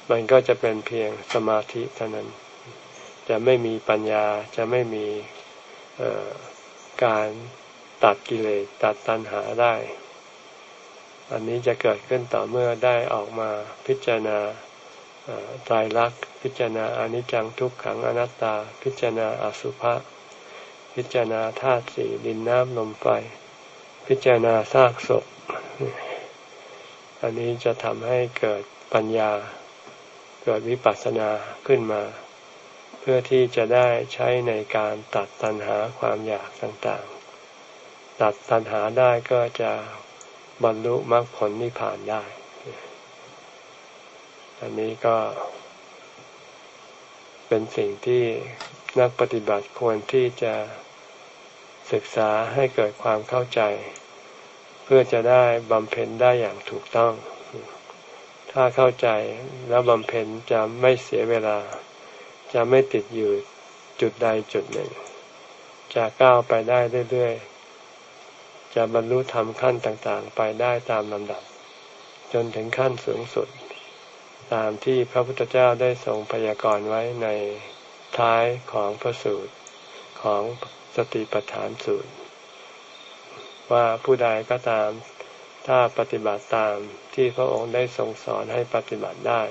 มันก็จะเป็นเพียงสมาธิเท่านั้น จะไม่มีปัญญาจะไม่มีการตัดกิเลสตัดตัณหาได้ อันนี้จะเกิดขึ้นต่อเมื่อได้ออกมาพิจารณาตายรักพิจารณาอนิจจังทุกขังอนัตตา พิจารณาอสุภะพิจารณาธาตุสี่ดินน้ำลมไฟ พิจารณาซากศพ อันนี้จะทำให้เกิดปัญญา เกิดวิปัสสนาขึ้นมา เพื่อที่จะได้ใช้ในการตัดตัณหาความอยากต่างๆ ตัดตัณหาได้ก็จะบรรลุมรรคผลนิพพานได้ อันนี้ก็ เป็นสิ่งที่นักปฏิบัติควรที่จะศึกษาให้เกิดความเข้าใจ เพื่อจะได้บำเพ็ญได้อย่างถูกต้อง ถ้าเข้าใจแล้วบำเพ็ญจะไม่เสียเวลา จะไม่ติดอยู่จุดใดจุดหนึ่ง จะก้าวไปได้เรื่อยๆ จะบรรลุธรรมขั้นต่างๆ ไปได้ตามลำดับ จนถึงขั้นสูงสุด ตามที่พระพุทธเจ้าได้ทรงพยากรณ์ไว้ในท้ายของพระสูตรของสติปัฏฐานสูตร ว่าผู้ใดก็ตาม ถ้าปฏิบัติตามที่พระองค์ได้ทรงสอนให้ปฏิบัติได้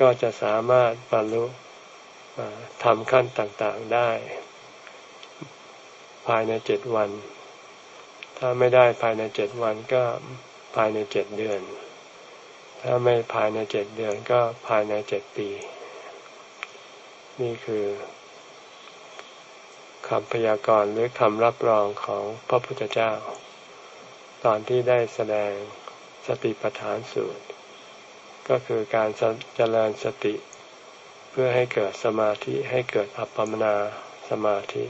ก็จะสามารถบรรลุทำขั้นต่างๆได้ ภายในเจ็ดวัน ถ้าไม่ได้ภายในเจ็ดวันก็ภายในเจ็ดเดือน ถ้าไม่ภายในเจ็ดเดือนก็ภายในเจ็ดปี นี่คือ คำพยากรณ์หรือคำรับรองของพระพุทธเจ้า ตอนที่ได้แสดงสติปัฏฐานสูตร ก็คือการเจริญสติ เพื่อให้เกิดสมาธิให้เกิดอัปปมนาสมาธิ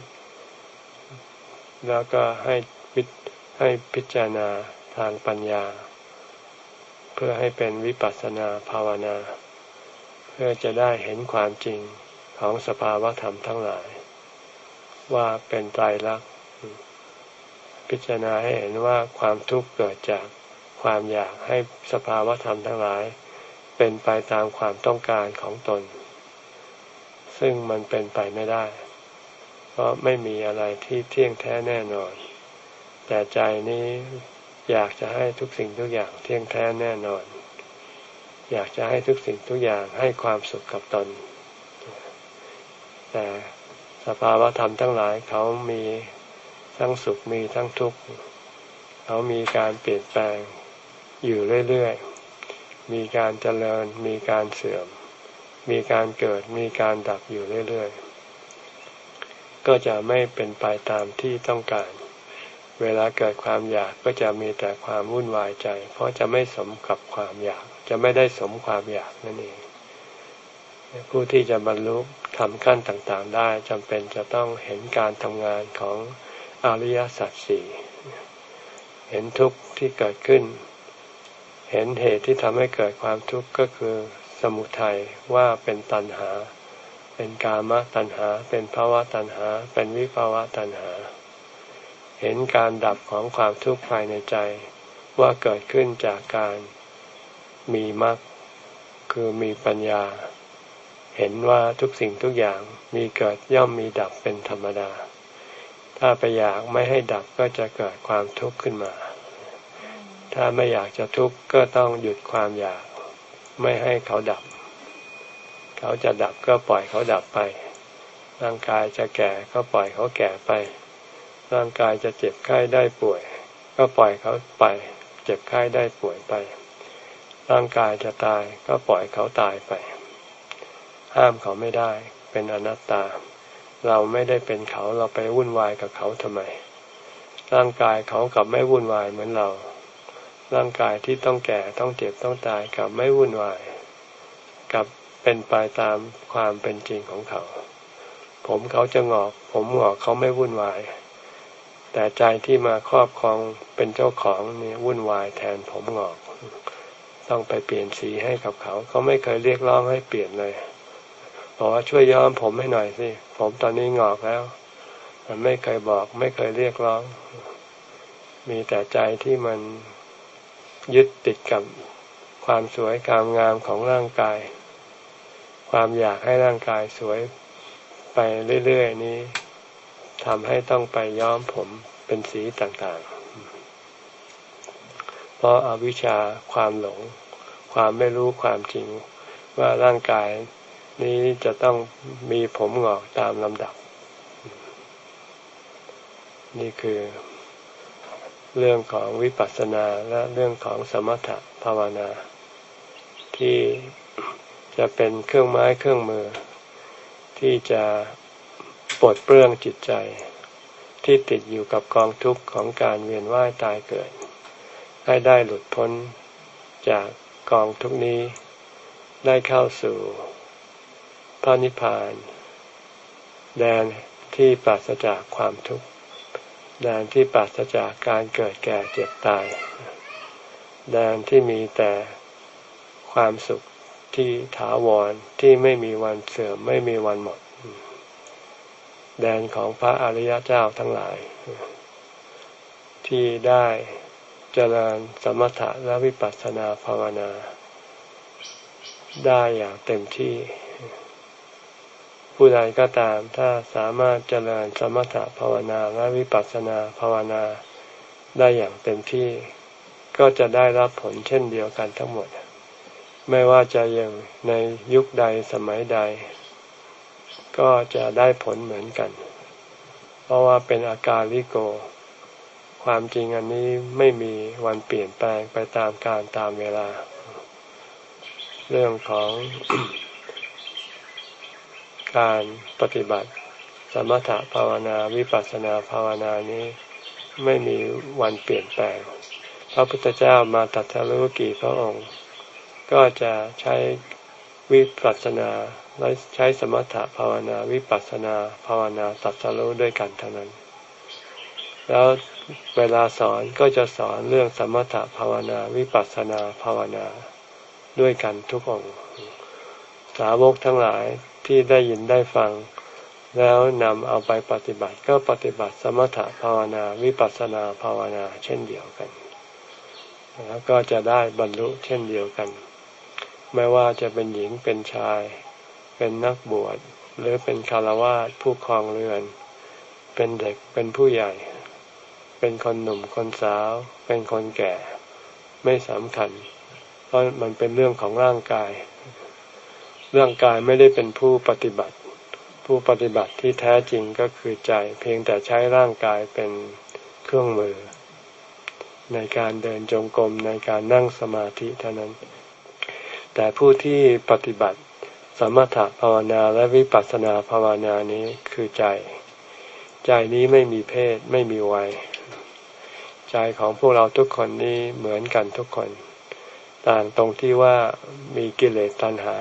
แล้วก็ให้พิให้พิจารณาทางปัญญา เพื่อให้เป็นวิปัสสนาภาวนา เพื่อจะได้เห็นความจริงของสภาวะธรรมทั้งหลาย ว่าเป็นไตรลักษณ์พิจารณาให้เห็นว่าความทุกข์เกิดจากความอยากให้สภาวะธรรมทั้งหลาย เป็นไปตามความต้องการของตน ซึ่งมันเป็นไปไม่ได้ เพราะไม่มีอะไรที่เที่ยงแท้แน่นอน แต่ใจนี้อยากจะให้ทุกสิ่งทุกอย่างเที่ยงแท้แน่นอน อยากจะให้ทุกสิ่งทุกอย่างให้ความสุขกับตน แต่ สภาวะธรรมทั้งหลายเขามีทั้งสุขมีทั้งทุกข์เขามีการเปลี่ยนแปลงอยู่เรื่อยๆ มีการเจริญ มีการเสื่อม มีการเกิด มีการดับอยู่เรื่อยๆ ก็จะไม่เป็นไปตามที่ต้องการ เวลาเกิดความอยากก็จะมีแต่ความวุ่นวายใจ เพราะจะไม่สมกับความอยาก จะไม่ได้สมความอยากนั่นเอง ผู้ที่จะบรรลุ ทำขั้นต่างๆได้จำเป็นจะต้องเห็นการทำงานของอริยสัจสี่เห็นทุกข์ที่เกิดขึ้น เห็นเหตุที่ทำให้เกิดความทุกข์ก็คือสมุทัยว่าเป็นตัณหา เป็นกามตัณหา เป็นภาวะตัณหา เป็นวิภาวะตัณหา เห็นการดับของความทุกข์ภายในใจ ว่าเกิดขึ้นจากการมีมรรคคือมีปัญญา เห็นว่าทุกสิ่งทุกอย่างมีเกิดย่อมมีดับเป็นธรรมดา ถ้าไปอยากไม่ให้ดับก็จะเกิดความทุกข์ขึ้นมา ถ้าไม่อยากจะทุกข์ก็ต้องหยุดความอยาก ไม่ให้เขาดับ เขาจะดับก็ปล่อยเขาดับไป ร่างกายจะแก่ก็ปล่อยเขาแก่ไป ร่างกายจะเจ็บไข้ได้ป่วย ก็ปล่อยเขาไป เจ็บไข้ได้ป่วยไป ร่างกายจะตายก็ปล่อยเขาตายไป ห้ามเขาไม่ได้ เป็นอนัตตา เราไม่ได้เป็นเขาเราไปวุ่นวายกับเขาทำไม ร่างกายเขากับไม่วุ่นวายเหมือนเรา ร่างกายที่ต้องแก่ต้องเจ็บต้องตายกับไม่วุ่นวายกับเป็นไปตามความเป็นจริงของเขา ผมเขาจะงอก ผมงอกเขาไม่วุ่นวาย แต่ใจที่มาครอบครองเป็นเจ้าของนี่วุ่นวายแทนผมงอกตต้องไปเปลี่ยนสีให้กับเขา เขาไม่เคยเรียกร้องให้เปลี่ยนเลย บอกว่าช่วยย้อมผมให้หน่อยสิ ผมตอนนี้งอกแล้ว มันไม่เคยบอก ไม่เคยเรียกร้อง มีแต่ใจที่มันยึดติดกับความสวยความงามของร่างกาย ความอยากให้ร่างกายสวยไปเรื่อยๆนี้ทำให้ต้องไปย้อมผมเป็นสีต่างๆ เพราะอาวิชชาความหลง ความไม่รู้ความจริงว่าร่างกาย นี้จะต้องมีผมหงอกตามลำดับ นี่คือ เรื่องของวิปัสสนาและเรื่องของสมถะภาวนา ที่จะเป็นเครื่องไม้เครื่องมือ ที่จะปลดเปลื้องจิตใจ ที่ติดอยู่กับกองทุกข์ของการเวียนว่ายตายเกิด ให้ได้หลุดพ้นจากกองทุกนี้ได้เข้าสู่ พระนิพพาน แดนที่ปราศจากความทุกข์ แดนที่ปราศจากการเกิดแก่เจ็บตาย แดนที่มีแต่ความสุขที่ถาวรที่ไม่มีวันเสื่อมไม่มีวันหมด แดนของพระอริยเจ้าทั้งหลาย ที่ได้เจริญสมถะและวิปัสสนาภาวนา ได้อย่างเต็มที่ ผู้ใดก็ตามถ้าสามารถเจริญสมถะภาวนาและวิปัสสนาภาวนาได้อย่างเต็มที่ ก็จะได้รับผลเช่นเดียวกันทั้งหมด ไม่ว่าจะอยังในยุคใดสมัยใด ก็จะได้ผลเหมือนกัน เพราะว่าเป็นอาการลิโก ความจริงอันนี้ไม่มีวันเปลี่ยนแปลงไปตามการตามเวลา เรื่องของ การปฏิบัติ สมถะภาวนาวิปัสสนาภาวนานี้ไม่มีวันเปลี่ยนแปลง พระพุทธเจ้ามาตัดทะลุกี่พระองค์ ก็จะใช้วิปัสสนาและใช้สมถะภาวนาวิปัสสนาภาวนาตัดทะลุด้วยกันเท่านั้น แล้วเวลาสอนก็จะสอนเรื่องสมถะภาวนาวิปัสสนาภาวนาด้วยกันทุกองค์ สาวกทั้งหลาย ที่ได้ยินได้ฟัง แล้วนำเอาไปปฏิบัติก็ปฏิบัติสมถะภาวนาวิปัสสนาภาวนาเช่นเดียวกัน แล้วก็จะได้บรรลุเช่นเดียวกัน ไม่ว่าจะเป็นหญิงเป็นชาย เป็นนักบวชหรือเป็นคารวาสผู้ครองเรือน เป็นเด็กเป็นผู้ใหญ่ เป็นคนหนุ่มคนสาว เป็นคนแก่ ไม่สำคัญ เพราะมันเป็นเรื่องของร่างกาย ร่างกายไม่ได้เป็นผู้ปฏิบัติ ผู้ปฏิบัติที่แท้จริงก็คือใจ เพียงแต่ใช้ร่างกายเป็นเครื่องมือ ในการเดินจงกรมในการนั่งสมาธิเท่านั้น แต่ผู้ที่ปฏิบัติสมถะภาวนาและวิปัสสนาภาวนานี้คือใจ ใจนี้ไม่มีเพศไม่มีวัย ใจของพวกเราทุกคนนี้เหมือนกันทุกคน ต่างตรงที่ว่ามีกิเลสตัณหา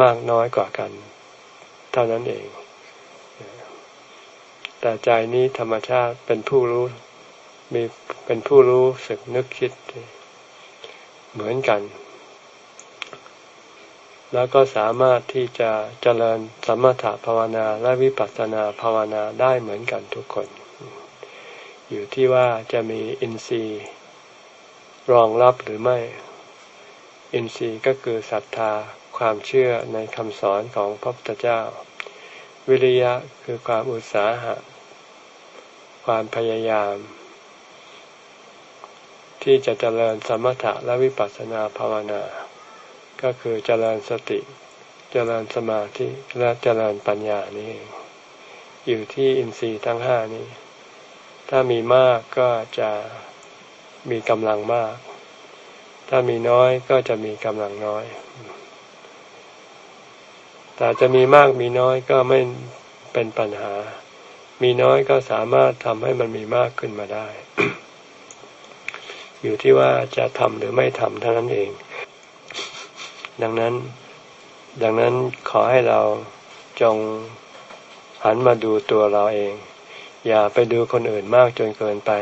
มากน้อยกว่ากัน เท่านั้นเอง แต่ใจนี้ธรรมชาติเป็นผู้รู้ มีเป็นผู้รู้สึกนึกคิด เหมือนกัน แล้วก็สามารถที่จะเจริญสมถภาวนาและวิปัสสนาภาวนาได้เหมือนกันทุกคน อยู่ที่ว่าจะมีอินทรีย์รองรับหรือไม่ อินทรีย์ก็คือศรัทธา ความเชื่อในคำสอนของพระพุทธเจ้า วิริยะคือความอุตสาหะ ความพยายาม ที่จะเจริญสมถะและวิปัสสนาภาวนา ก็คือเจริญสติ เจริญสมาธิและเจริญปัญญานี่อยู่ที่อินทรีย์ทั้งห้านี้ ถ้ามีมากก็จะมีกำลังมาก ถ้ามีน้อยก็จะมีกำลังน้อย แต่จะมีมากมีน้อยก็ไม่เป็นปัญหา มีน้อยก็สามารถทำให้มันมีมากขึ้นมาได้ อยู่ที่ว่าจะทำหรือไม่ทำเท่านั้นเอง ดังนั้น ดังนั้นขอให้เราจงหันมาดูตัวเราเอง อย่าไปดูคนอื่นมากจนเกินไป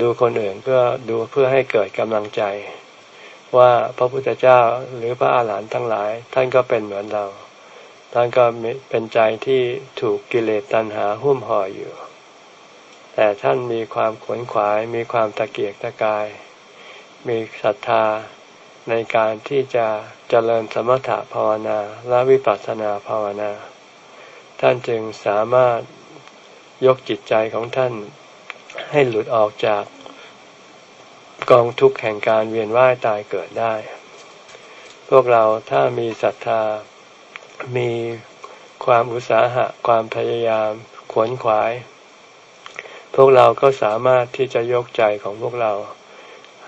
ดูคนอื่นเพื่อดูเพื่อให้เกิดกำลังใจว่าพระพุทธเจ้าหรือพระอาหารหันต์ทั้งหลาย ท่านก็เป็นเหมือนเรา ท่านก็เป็นใจที่ถูกกิเลสตัณหาหุ้มห่ออยู่ แต่ท่านมีความขวนขวาย มีความตะเกียกตะกาย มีศรัทธาในการที่จะเจริญสมถะภาวนาและวิปัสสนาภาวนา ท่านจึงสามารถยกจิตใจของท่านให้หลุดออกจากกองทุกข์แห่งการเวียนว่ายตายเกิดได้ พวกเราถ้ามีศรัทธา มีความอุตสาหะความพยายามขวนขวาย พวกเราก็สามารถที่จะยกใจของพวกเรา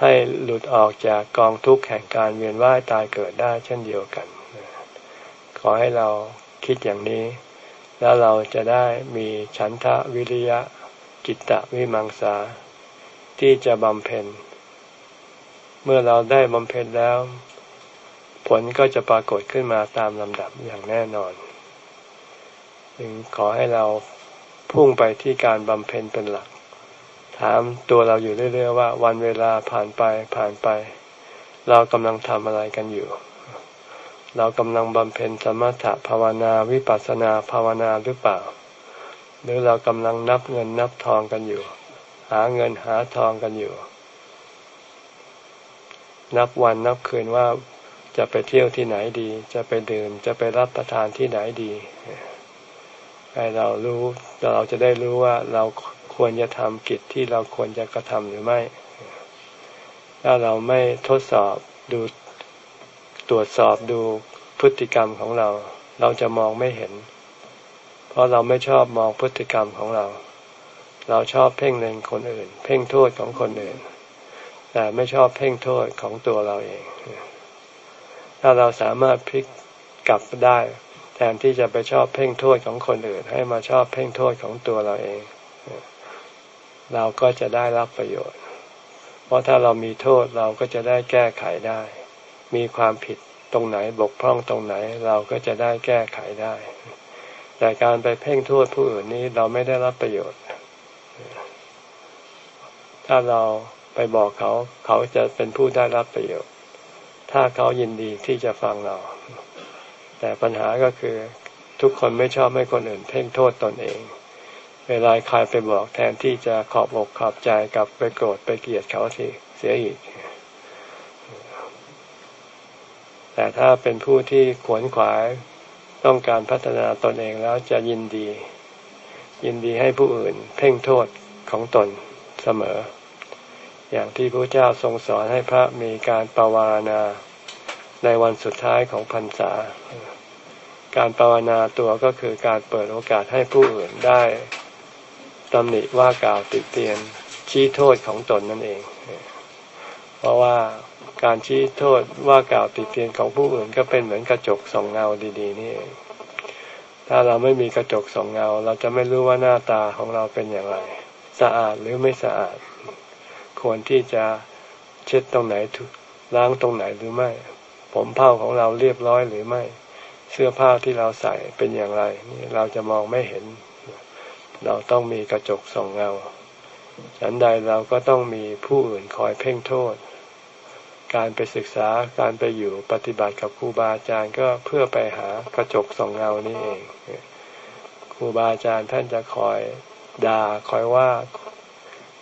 ให้หลุดออกจากกองทุกข์แห่งการเวียนว่ายตายเกิดได้เช่นเดียวกัน ขอให้เราคิดอย่างนี้ แล้วเราจะได้มีฉันทะวิริยะจิตตะวิมังสาที่จะบำเพ็ญ เมื่อเราได้บำเพ็ญแล้ว ลก็จะปรากฏขึ้นมาตามลำดับอย่างแน่นอนจึงขอให้เราพุ่งไปที่การบำเพ็ญเป็นหลัก ถามตัวเราอยู่เรื่อยๆว่า วันเวลาผ่านไปผ่านไป เรากำลังทำอะไรกันอยู่ เรากำลังบำเพ็ญสมถะภาวนาวิปัสสนาภาวนาหรือเปล่า หรือเรากำลังนับเงินนับทองกันอยู่ หาเงินหาทองกันอยู่ นับวันนับคืนว่า จะไปเที่ยวที่ไหนดี จะไปดื่ม จะไปรับประทานที่ไหนดีให้เรารู้เราจะได้รู้ว่าเราควรจะทำกิจที่เราควรจะกระทำหรือไม่ ถ้าเราไม่ทดสอบดูตรวจสอบดูพฤติกรรมของเรา เราจะมองไม่เห็น เพราะเราไม่ชอบมองพฤติกรรมของเรา เราชอบเพ่งเล็งคนอื่น เพ่งโทษของคนอื่น แต่ไม่ชอบเพ่งโทษของตัวเราเอง ถ้าเราสามารถพลิกกลับได้แทนที่จะไปชอบเพ่งโทษของคนอื่น ให้มาชอบเพ่งโทษของตัวเราเอง เราก็จะได้รับประโยชน์ เพราะถ้าเรามีโทษเราก็จะได้แก้ไขได้ มีความผิดตรงไหนบกพร่องตรงไหน เราก็จะได้แก้ไขได้ แต่การไปเพ่งโทษผู้อื่นนี้เราไม่ได้รับประโยชน์ ถ้าเราไปบอกเขา เขาจะเป็นผู้ได้รับประโยชน์ ถ้าเขายินดีที่จะฟังเรา แต่ปัญหาก็คือทุกคนไม่ชอบให้คนอื่นเพ่งโทษตนเอง เวลาใครไปบอกแทนที่จะขอบอกขอบใจกับไปโกรธไปเกลียดเขาสิเสียอีก แต่ถ้าเป็นผู้ที่ขวนขวายต้องการพัฒนาตนเองแล้วจะยินดี ยินดีให้ผู้อื่นเพ่งโทษของตนเสมอ อย่างที่พระเจ้าทรงสอนให้พระมีการปวารณาในวันสุดท้ายของพรรษา การปวารณาตัวก็คือการเปิดโอกาสให้ผู้อื่นได้ตำหนิว่ากล่าวติเตียนชี้โทษของตนนั่นเอง เพราะว่าการชี้โทษว่ากล่าวติเตียนของผู้อื่นก็เป็นเหมือนกระจกส่องเงาดีๆนี่เองถ้าเราไม่มีกระจกส่องเงา เราจะไม่รู้ว่าหน้าตาของเราเป็นอย่างไร สะอาดหรือไม่สะอาด ควรที่จะเช็ดตรงไหนล้างตรงไหนหรือไม่ ผมเผ้าของเราเรียบร้อยหรือไม่ เสื้อผ้าที่เราใส่เป็นอย่างไรนี่เราจะมองไม่เห็น เราต้องมีกระจกส่องเงาฉันใดเราก็ต้องมีผู้อื่นคอยเพ่งโทษ การไปศึกษาการไปอยู่ปฏิบัติกับครูบาอาจารย์ก็เพื่อไปหากระจกส่องเงานี่เองครูบาอาจารย์ท่านจะคอยด่าคอยว่า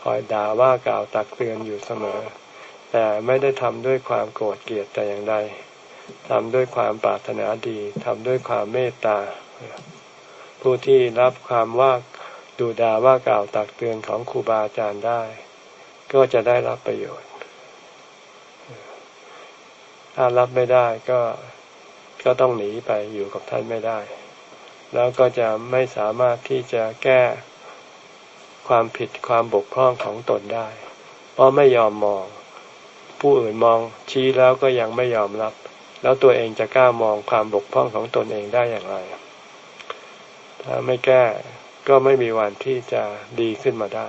คอยด่าว่ากล่าวตักเตือนอยู่เสมอ แต่ไม่ได้ทำด้วยความโกรธเกลียดแต่อย่างใดทำด้วยความปรารถนาดีทำด้วยความเมตตา ผู้ที่รับความว่าดูด่าว่ากล่าวตักเตือนของครูบาอาจารย์ได้ ก็จะได้รับประโยชน์ ถ้ารับไม่ได้ก็ก็ต้องหนีไปอยู่กับท่านไม่ได้ แล้วก็จะไม่สามารถที่จะแก้ ความผิดความบกพร่องของตนได้ เพราะไม่ยอมมอง ผู้อื่นมองชี้แล้วก็ยังไม่ยอมรับ แล้วตัวเองจะกล้ามองความบกพร่องของตนเองได้อย่างไร ถ้าไม่แก้ก็ไม่มีวันที่จะดีขึ้นมาได้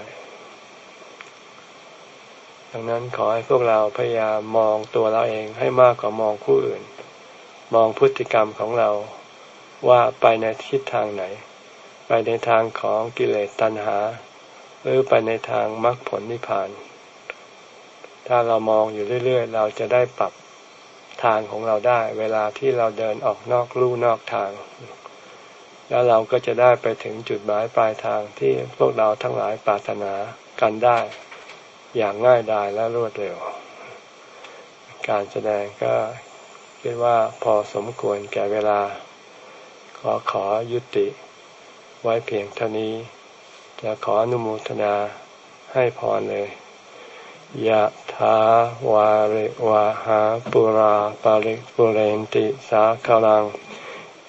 ดังนั้นขอให้พวกเราพยายามมองตัวเราเองให้มากกว่ามองผู้อื่น มองพฤติกรรมของเราว่าไปในทิศทางไหน ไปในทางของกิเลสตัณหา หรือไปในทางมรรคผลนิพพาน ถ้าเรามองอยู่เรื่อย ๆ เราจะได้ปรับทางของเราได้ เวลาที่เราเดินออกนอกลู่นอกทาง แล้วเราก็จะได้ไปถึงจุดหมายปลายทางที่พวกเราทั้งหลายปรารถนากันได้ อย่างง่ายดายและรวดเร็ว การแสดงก็คิดว่าพอสมควรแก่เวลา ขอขอยุติไว้เพียงเท่านี้ จะขออนุโมทนาให้พรเลยยะถาวาริวาหาปุราปาริปุเรนติสาคลัง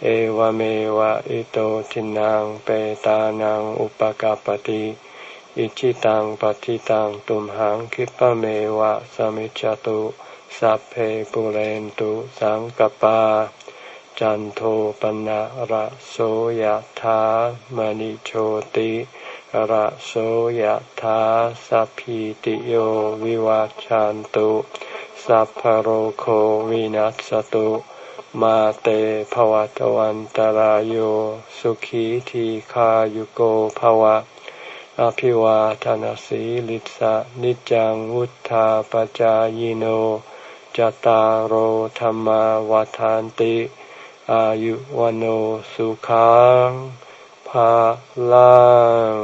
เอวเมวะอิโตทินังเปตานังอุปกาปติอิชิตังปฏิตังตุมหังคิปะเมวะสมิจจตุสัพเพปุเรนตุสังกปา จันโทปนะระโสยธามณิโชติ ระโสยธาสัพพิติโยวิวัจจันตุ สัพพโรโควินัสตุ มาเตภวตวันตารโยสุขีทีขายุโกภวะ อภิวาทานสีลิสะนิจังวุธาปจายโนจตารโหธรรมวาทานติ อายุวันสุขัง ภาลัง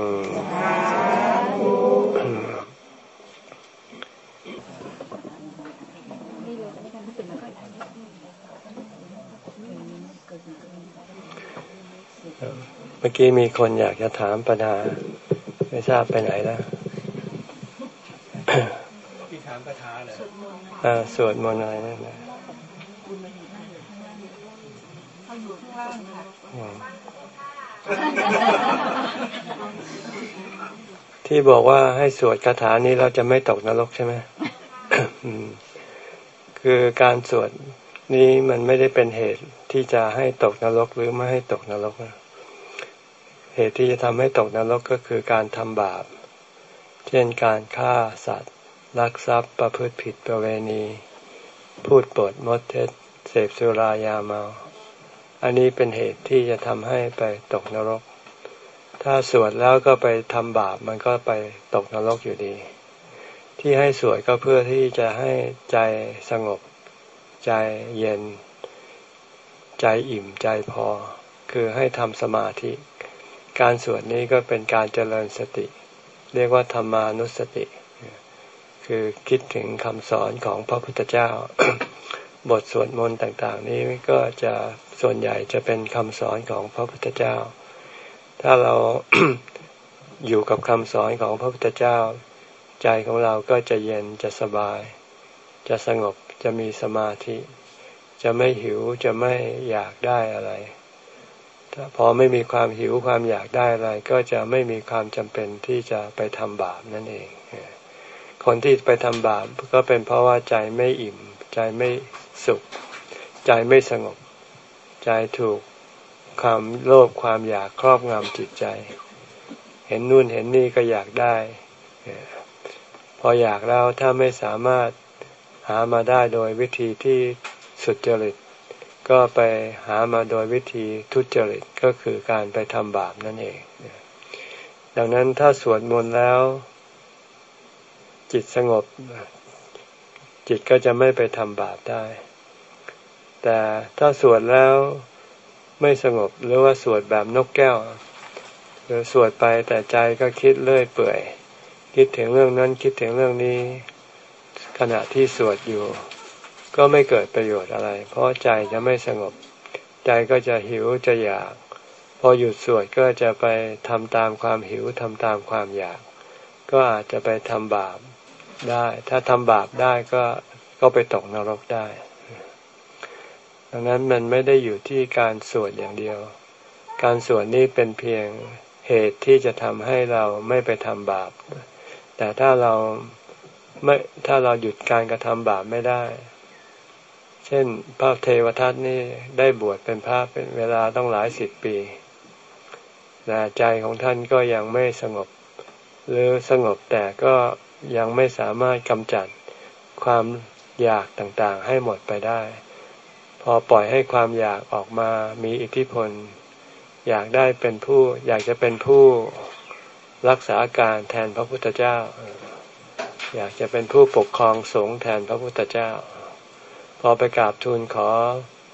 เมื่อกี้มีคนอยากจะถามปัญหา ไม่ทราบไปไหนแล้วที่ถามปัญหาเลยสวดมนต์อะไรนั่นนะ ที่บอกว่าให้สวดคาถานี้เราจะไม่ตกนรกใช่ไหมคือการสวดนี้มันไม่ได้เป็นเหตุที่จะให้ตกนรกหรือไม่ให้ตกนรกนะเหตุที่จะทำให้ตกนรกก็คือการทำบาป เช่นการฆ่าสัตว์ ลักทรัพย์ประพฤติผิดประเวณี พูดปดมดเท็จเสพสุรายาเมา อันนี้เป็นเหตุที่จะทำให้ไปตกนรก ถ้าสวดแล้วก็ไปทำบาปมันก็ไปตกนรกอยู่ดี ที่ให้สวดก็เพื่อที่จะให้ใจสงบ ใจเย็น ใจอิ่มใจพอ คือให้ทำสมาธิ การสวดนี้ก็เป็นการเจริญสติ เรียกว่าธรรมานุสติ คือคิดถึงคำสอนของพระพุทธเจ้า บทสวดมนต์ต่างๆ นี้ก็จะส่วนใหญ่จะเป็นคำสอนของพระพุทธเจ้า ถ้าเราอยู่กับคำสอนของพระพุทธเจ้า ใจของเราก็จะเย็นจะสบาย จะสงบจะมีสมาธิ จะไม่หิวจะไม่อยากได้อะไรถ้าพอไม่มีความหิวความอยากได้อะไร ก็จะไม่มีความจำเป็นที่จะไปทำบาปนั่นเอง คนที่ไปทำบาปก็เป็นเพราะว่าใจไม่อิ่ม ใจไม่ สุข ใจไม่สงบ ใจถูกความโลภความอยากครอบงำจิตใจ เห็นนู่นเห็นนี่ก็อยากได้ พออยากแล้วถ้าไม่สามารถหามาได้โดยวิธีที่สุดจริต ก็ไปหามาโดยวิธีทุจริตก็คือการไปทำบาปนั่นเอง ดังนั้นถ้าสวดมนต์แล้ว จิตสงบ จิตก็จะไม่ไปทำบาปได้ แต่ถ้าสวดแล้วไม่สงบหรือว่าสวดแบบนกแก้วหรือสวดไปแต่ใจก็คิดเลื่อยเปื่อย คิดถึงเรื่องนั้นคิดถึงเรื่องนี้ ขณะที่สวดอยู่ ก็ไม่เกิดประโยชน์อะไร เพราะใจจะไม่สงบ ใจก็จะหิวจะอยาก พอหยุดสวดก็จะไปทำตามความหิวทำตามความอยาก ก็อาจจะไปทำบาปได้ ถ้าทำบาปได้ก็ก็ไปตกนรกได้ ดังนั้นมันไม่ได้อยู่ที่การสวดอย่างเดียว การสวดนี้เป็นเพียงเหตุที่จะทำให้เราไม่ไปทำบาป แต่ถ้าเราไม่ถ้าเราหยุดการกระทำบาปไม่ได้ เช่นพระเทวทัตนี่ได้บวชเป็นพระเป็นเวลาต้องหลายสิบปีแต่ใจของท่านก็ยังไม่สงบ หรือสงบแต่ก็ยังไม่สามารถกำจัดความอยากต่างๆให้หมดไปได้ อปล่อยให้ความอยากออกมามีอิทธิพล อยากได้เป็นผู้อยากจะเป็นผู้รักษาการแทนพระพุทธเจ้า อยากจะเป็นผู้ปกครองสงฆ์แทนพระพุทธเจ้า พอไปกราบทูลขอ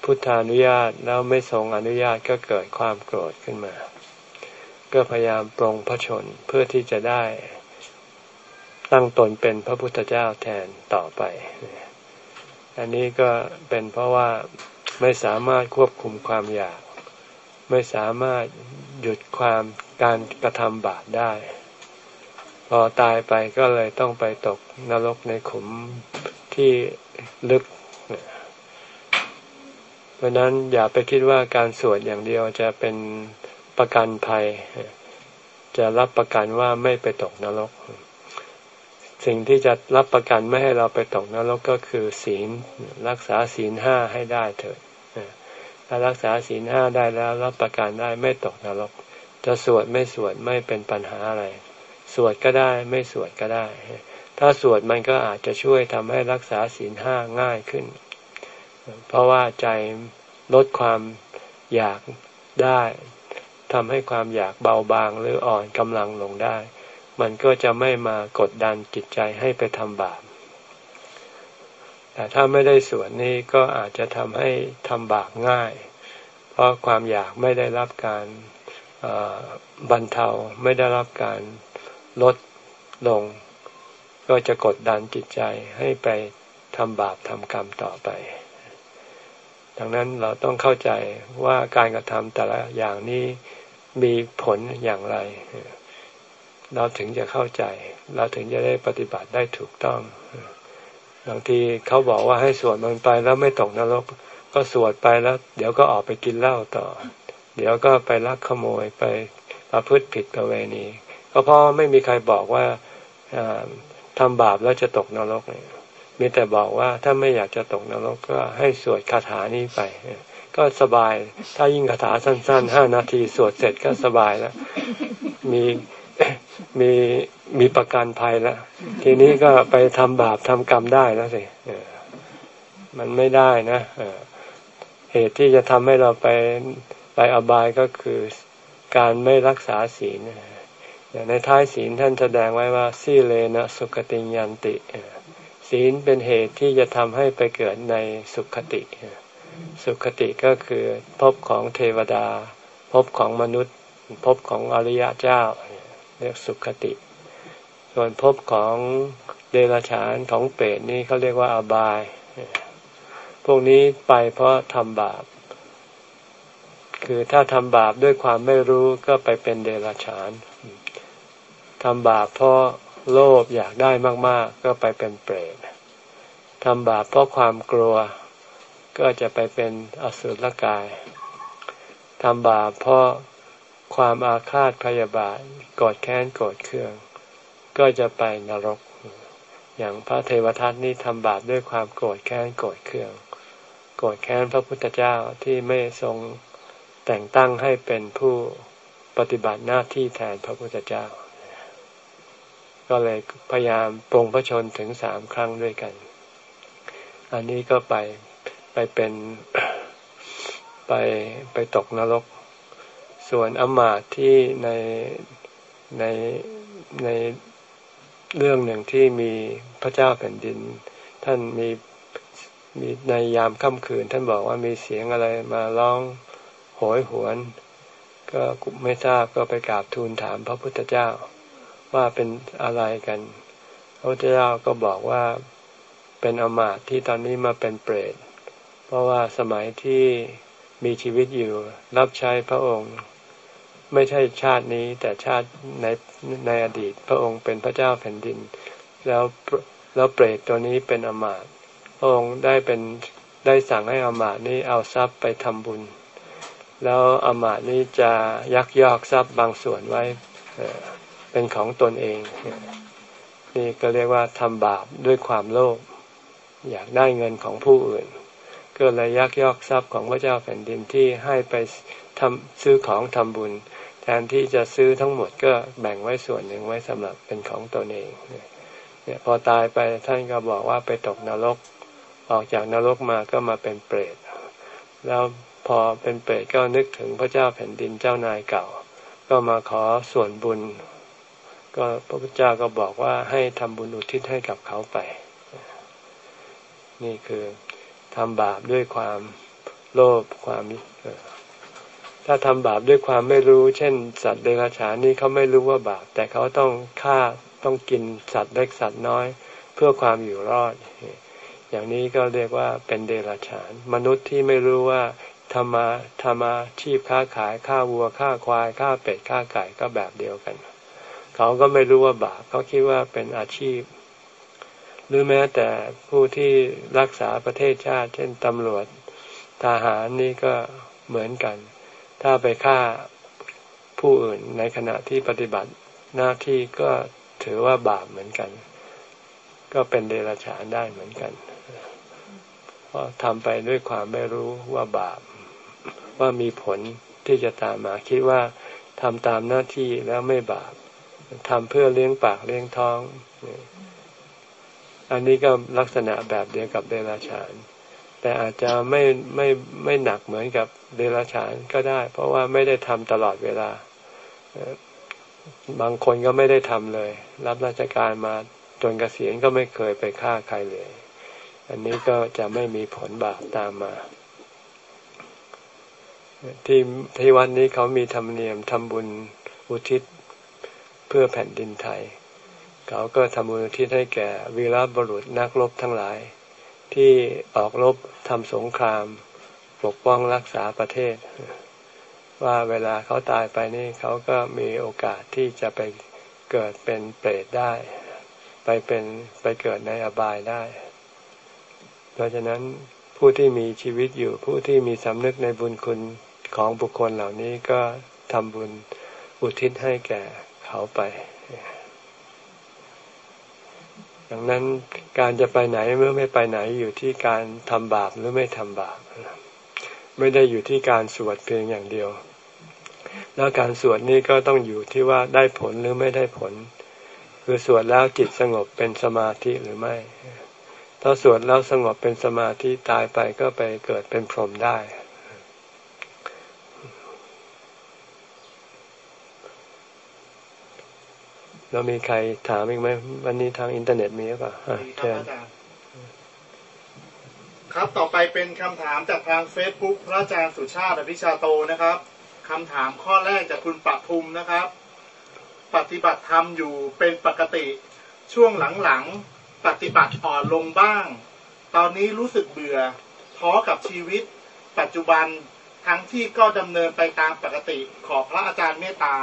พุทธานุญาตแล้วไม่ทรงอนุญาตก็เกิดความโกรธขึ้นมา ก็พยายามปรงพระชนเพื่อที่จะได้ตั้งตนเป็นพระพุทธเจ้าแทนต่อไป อันนี้ก็เป็นเพราะว่าไม่สามารถควบคุมความอยาก ไม่สามารถหยุดความการกระทำบาปได้ พอตายไปก็เลยต้องไปตกนรกในขุมที่ลึกเพราะนั้นอย่าไปคิดว่าการสวดอย่างเดียวจะเป็นประกันภัย จะรับประกันว่าไม่ไปตกนรก สิ่งที่จะรับประกันไม่ให้เราไปตกนรกก็คือศีลรักษาศีลห้าให้ได้เถิดถ้ารักษาศีลห้าได้แล้ว รับประกันได้ไม่ตกนรก จะสวดไม่สวดไม่เป็นปัญหาอะไร สวดก็ได้ไม่สวดก็ได้ ถ้าสวดมันก็อาจจะช่วยทำให้รักษาศีลห้าง่ายขึ้น เพราะว่าใจลดความอยากได้ทำให้ความอยากเบาบางหรืออ่อนกำลังลงได้ มันก็จะไม่มากดดันจิตใจให้ไปทำบาป แต่ถ้าไม่ได้สวดนี่ก็อาจจะทำให้ทำบาปง่าย เพราะความอยากไม่ได้รับการบรรเทาไม่ได้รับการลดลง ก็จะกดดันจิตใจให้ไปทำบาปทำกรรมต่อไป ดังนั้นเราต้องเข้าใจว่าการกระทำแต่ละอย่างนี้มีผลอย่างไร เราถึงจะเข้าใจ เราถึงจะได้ปฏิบัติได้ถูกต้องบางทีเขาบอกว่าให้สวดมันไปแล้วไม่ตกนรก ก็สวดไปแล้ว เดี๋ยวก็ออกไปกินเหล้าต่อ เดี๋ยวก็ไปลักขโมยไปประพฤติผิดประเวณีก็เพราะไม่มีใครบอกว่าทำบาปแล้วจะตกนรกเนี่ยมีแต่บอกว่าถ้าไม่อยากจะตกนรกก็ให้สวดคาถานี้ไป ก็สบาย ถ้ายิ่งคาถาสั้นๆห้านาทีสวดเสร็จก็สบายแล้ว มี มีมีประกันภัยแล้วทีนี้ก็ไปทำบาปทำกรรมได้แล้วสิมันไม่ได้นะเหตุที่จะทำให้เราไปไปอบายก็คือการไม่รักษาศีลในท้ายศีลท่านแสดงไว้ว่าสีเลนะสุขติยันติศีลเป็นเหตุที่จะทำให้ไปเกิดในสุขติ สุขติก็คือภพของเทวดาภพของมนุษย์ภพของอริยเจ้าเเรียกสุขติ ส่วนภพของเดรัจฉานของเปรตนี่เขาเรียกว่าอบาย พวกนี้ไปเพราะทำบาป คือถ้าทำบาปด้วยความไม่รู้ก็ไปเป็นเดรัจฉานทำบาปเพราะโลภอยากได้มาก ๆ ก็ไปเป็นเปรตทำบาปเพราะความกลัวก็จะไปเป็นอสุรกายทำบาปเพราะ ความอาฆาตพยาบาทกอดแค้นกอดเคือง ก็จะไปนรก อย่างพระเทวทัตนี่ทำบาปด้วยความโกรธแค้นโกรธเคือง โกรธแค้นพระพุทธเจ้าที่ไม่ทรงแต่งตั้งให้เป็นผู้ปฏิบัติหน้าที่แทนพระพุทธเจ้า ก็เลยพยายามปรงพระชนถึงสามครั้งด้วยกัน อันนี้ก็ไปไปเป็นไปไปตกนรก ส่วนอมาตที่ในในในเรื่องหนึ่งที่มีพระเจ้าแผ่นดิน ท่านมีมีในยามค่ำคืน ท่านบอกว่ามีเสียงอะไรมาร้องโหยหวน ก็ไม่ทราบก็ไปกราบทูลถามพระพุทธเจ้าว่าเป็นอะไรกัน พระพุทธเจ้าก็บอกว่าเป็นอมาตที่ตอนนี้มาเป็นเปรต เพราะว่าสมัยที่มีชีวิตอยู่รับใช้พระองค์ ไม่ใช่ชาตินี้แต่ชาติในในอดีต พระองค์เป็นพระเจ้าแผ่นดิน แล้วแล้วเปรตตัวนี้เป็นอมาตพระองค์ได้เป็นได้สั่งให้อมาตนี้เอาทรัพย์ไปทำบุญ แล้วอมาตนี้จะยักยอกทรัพย์บางส่วนไว้เป็นของตนเองนี่ก็เรียกว่าทำบาปด้วยความโลภอยากได้เงินของผู้อื่น ก็เลยยักยอกทรัพย์ของพระเจ้าแผ่นดินที่ให้ไปทำซื้อของทำบุญ แทนที่จะซื้อทั้งหมดก็แบ่งไว้ส่วนหนึ่งไว้สำหรับเป็นของตนเองเนี่ยพอตายไปท่านก็บอกว่าไปตกนรก ออกจากนรกมาก็มาเป็นเปรต แล้วพอเป็นเปรตก็นึกถึงพระเจ้าแผ่นดินเจ้านายเก่า ก็มาขอส่วนบุญ ก็พระพุทธเจ้าก็บอกว่าให้ทำบุญอุทิศให้กับเขาไป นี่คือทำบาปด้วยความโลภความ ถ้าทำบาปด้วยความไม่รู้ เช่น สัตว์เดรัจฉานนี่เขาไม่รู้ว่าบาป แต่เขาต้องฆ่าต้องกินสัตว์เล็กสัตว์น้อย เพื่อความอยู่รอด อย่างนี้ก็เรียกว่าเป็นเดรัจฉาน มนุษย์ที่ไม่รู้ว่าทำมาทำมาชีพค้าขายฆ่าวัวฆ่าควายฆ่าเป็ดฆ่าไก่ก็แบบเดียวกัน เขาก็ไม่รู้ว่าบาปเขาคิดว่าเป็นอาชีพ หรือแม้แต่ผู้ที่รักษาประเทศชาติ เช่นตำรวจทหารนี่ก็เหมือนกัน ถ้าไปฆ่าผู้อื่นในขณะที่ปฏิบัติหน้าที่ก็ถือว่าบาปเหมือนกัน ก็เป็นเดรัจฉานได้เหมือนกัน เพราะทำไปด้วยความไม่รู้ว่าบาป ว่ามีผลที่จะตามมาคิดว่าทำตามหน้าที่แล้วไม่บาปทำเพื่อเลี้ยงปากเลี้ยงท้อง อันนี้ก็ลักษณะแบบเดียวกับเดรัจฉาน แต่อาจจะไม่ไม่ไม่หนักเหมือนกับเดรัจฉานก็ได้ เพราะว่าไม่ได้ทำตลอดเวลา บางคนก็ไม่ได้ทำเลย รับราชการมาจนกเกษียณก็ไม่เคยไปฆ่าใครเลย อันนี้ก็จะไม่มีผลบาปตามมา ที่ที่วันนี้เขามีธรรมเนียมทำบุญอุทิศเพื่อแผ่นดินไทย เขาก็ทำบุญอุทิศให้แก่วีรบุรุษนักรบทั้งหลาย ที่ออกรบทำสงคราม ปกป้องรักษาประเทศ ว่าเวลาเขาตายไปนี่เขาก็มีโอกาสที่จะไปเกิดเป็นเปรตได้ ไปเป็นไปเกิดในอบายได้ เพราะฉะนั้นผู้ที่มีชีวิตอยู่ผู้ที่มีสำนึกในบุญคุณของบุคคลเหล่านี้ก็ทำบุญอุทิศให้แก่เขาไป ดังนั้นการจะไปไหนเมื่อไม่ไปไหนอยู่ที่การทำบาปหรือไม่ทำบาป ไม่ได้อยู่ที่การสวดเพียงอย่างเดียว แล้วการสวดนี่ก็ต้องอยู่ที่ว่าได้ผลหรือไม่ได้ผล คือสวดแล้วจิตสงบเป็นสมาธิหรือไม่ ถ้าสวดแล้วสงบเป็นสมาธิตายไปก็ไปเกิดเป็นพรหมได้ แล้วมีใครถามอีกไหมวันนี้ทางอินเทอร์เน็ตมีหรือเปล่าเชิญครับต่อไปเป็นคำถามจากทางเฟซบุ๊กพระอาจารย์สุชาติอภิชาโตนะครับคำถามข้อแรกจากคุณปะทุมนะครับ ปฏิบัติธรรมอยู่เป็นปกติ ช่วงหลังๆปฏิบัติอ่อนลงบ้าง ตอนนี้รู้สึกเบื่อท้อกับชีวิต ปัจจุบันทั้งที่ก็ดำเนินไปตามปกติขอพระอาจารย์เมตตา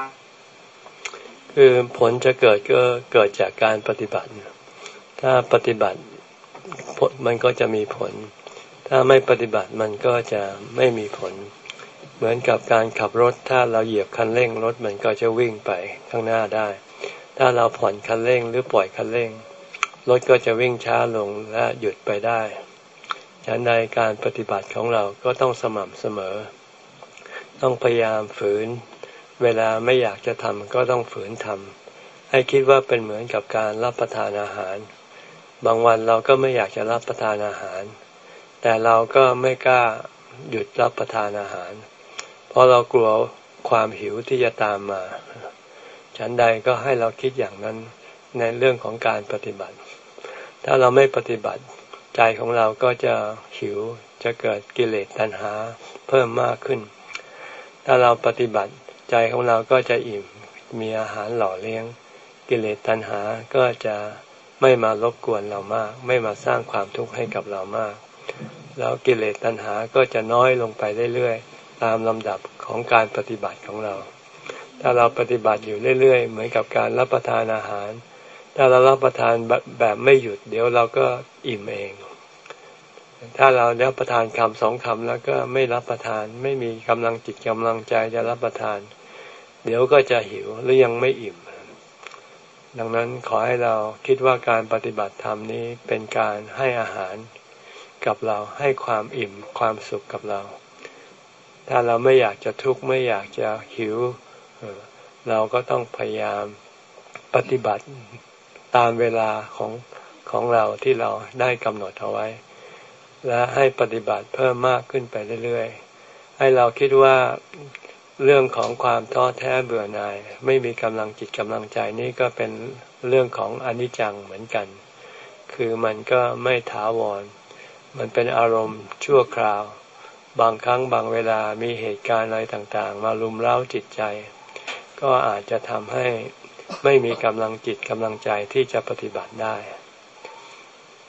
คือผลจะเกิดก็เกิดจากการปฏิบัติ ถ้าปฏิบัติมันก็จะมีผล ถ้าไม่ปฏิบัติมันก็จะไม่มีผล เหมือนกับการขับรถ ถ้าเราเหยียบคันเร่งรถมันก็จะวิ่งไปข้างหน้าได้ ถ้าเราผ่อนคันเร่งหรือปล่อยคันเร่ง รถก็จะวิ่งช้าลงและหยุดไปได้ฉันใดการปฏิบัติของเราก็ต้องสม่ำเสมอ ต้องพยายามฝืน เวลาไม่อยากจะทำก็ต้องฝืนทำให้คิดว่าเป็นเหมือนกับการรับประทานอาหาร บางวันเราก็ไม่อยากจะรับประทานอาหาร แต่เราก็ไม่กล้าหยุดรับประทานอาหาร เพราะเรากลัวความหิวที่จะตามมา ฉันใดก็ให้เราคิดอย่างนั้นในเรื่องของการปฏิบัติ ถ้าเราไม่ปฏิบัติใจของเราก็จะหิวจะเกิดกิเลสตัณหาเพิ่มมากขึ้น ถ้าเราปฏิบัติ ใจของเราก็จะอิ่มมีอาหารหล่อเลี้ยง กิเลสตัณหาก็จะไม่มารบกวนเรามาก ไม่มาสร้างความทุกข์ให้กับเรามาก แล้วกิเลสตัณหาก็จะน้อยลงไปเรื่อยๆตามลำดับของการปฏิบัติของเรา ถ้าเราปฏิบัติอยู่เรื่อยๆ เหมือนกับการรับประทานอาหาร ถ้าเรารับประทานแบบไม่หยุด เดี๋ยวเราก็อิ่มเอง ถ้าเรารับประทานคำสองคำแล้วก็ไม่รับประทาน ไม่มีกำลังจิตกำลังใจจะรับประทาน เดี๋ยวก็จะหิวหรือยังไม่อิ่ม ดังนั้นขอให้เราคิดว่าการปฏิบัติธรรมนี้เป็นการให้อาหารกับเราให้ความอิ่มความสุขกับเรา ถ้าเราไม่อยากจะทุกข์ไม่อยากจะหิว เราก็ต้องพยายามปฏิบัติตามเวลาของของเราที่เราได้กำหนดเอาไว้ และให้ปฏิบัติเพิ่มมากขึ้นไปเรื่อยๆ ให้เราคิดว่า เรื่องของความท้อแท้เบื่อหน่าย ไม่มีกำลังจิตกำลังใจนี่ก็เป็นเรื่องของอนิจจังเหมือนกัน คือมันก็ไม่ถาวร มันเป็นอารมณ์ชั่วคราว บางครั้งบางเวลามีเหตุการณ์อะไรต่างๆ มาลุมเล้าจิตใจ ก็อาจจะทำให้ไม่มีกำลังจิตกำลังใจที่จะปฏิบัติได้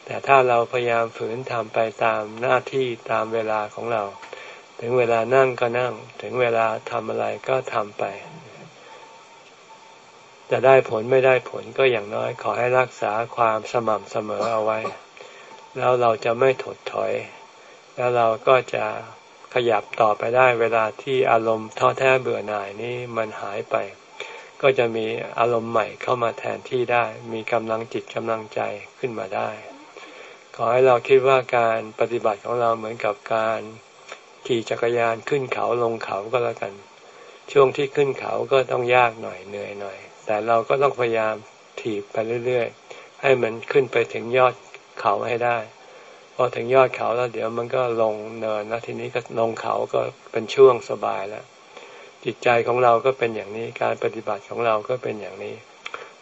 แต่ถ้าเราพยายามฝืนทำไปตามหน้าที่ตามเวลาของเรา ถึงเวลานั่งก็นั่ง ถึงเวลาทำอะไรก็ทำไป จะได้ผลไม่ได้ผลก็อย่างน้อย ขอให้รักษาความสม่ำเสมอเอาไว้ แล้วเราจะไม่ถดถอย แล้วเราก็จะขยับต่อไปได้เวลาที่อารมณ์ท้อแท้เบื่อหน่ายนี้มันหายไป ก็จะมีอารมณ์ใหม่เข้ามาแทนที่ได้ มีกำลังจิตกำลังใจขึ้นมาได้ ขอให้เราคิดว่าการปฏิบัติของเราเหมือนกับการ ขี่จักรยานขึ้นเขาลงเขาก็แล้วกัน ช่วงที่ขึ้นเขาก็ต้องยากหน่อยเหนื่อยหน่อย แต่เราก็ต้องพยายามถีบไปเรื่อยๆ ให้มันขึ้นไปถึงยอดเขาให้ได้ พอถึงยอดเขาแล้วเดี๋ยวมันก็ลงเนินแล้วทีนี้ก็ลงเขาก็เป็นช่วงสบายแล้ว จิตใจของเราก็เป็นอย่างนี้การปฏิบัติของเราก็เป็นอย่างนี้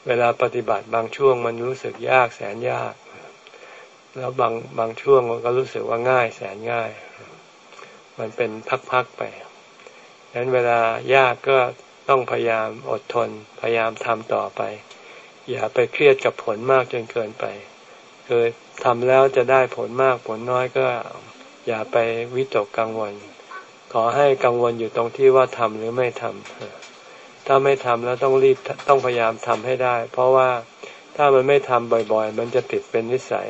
เวลาปฏิบัติบางช่วงมันรู้สึกยากแสนยาก แล้วบางบางช่วงมันก็รู้สึกว่าง่ายแสนง่าย มันเป็นพักๆไปดังนั้นเวลายากก็ต้องพยายามอดทน พยายามทำต่อไป อย่าไปเครียดกับผลมากจนเกินไปคือทำแล้วจะได้ผลมากผลน้อยก็ อย่าไปวิตกกังวล ขอให้กังวลอยู่ตรงที่ว่าทำหรือไม่ทำถ้าไม่ทำแล้วต้องรีบต้องพยายามทำให้ได้ เพราะว่าถ้ามันไม่ทำบ่อยๆ มันจะติดเป็นนิสัย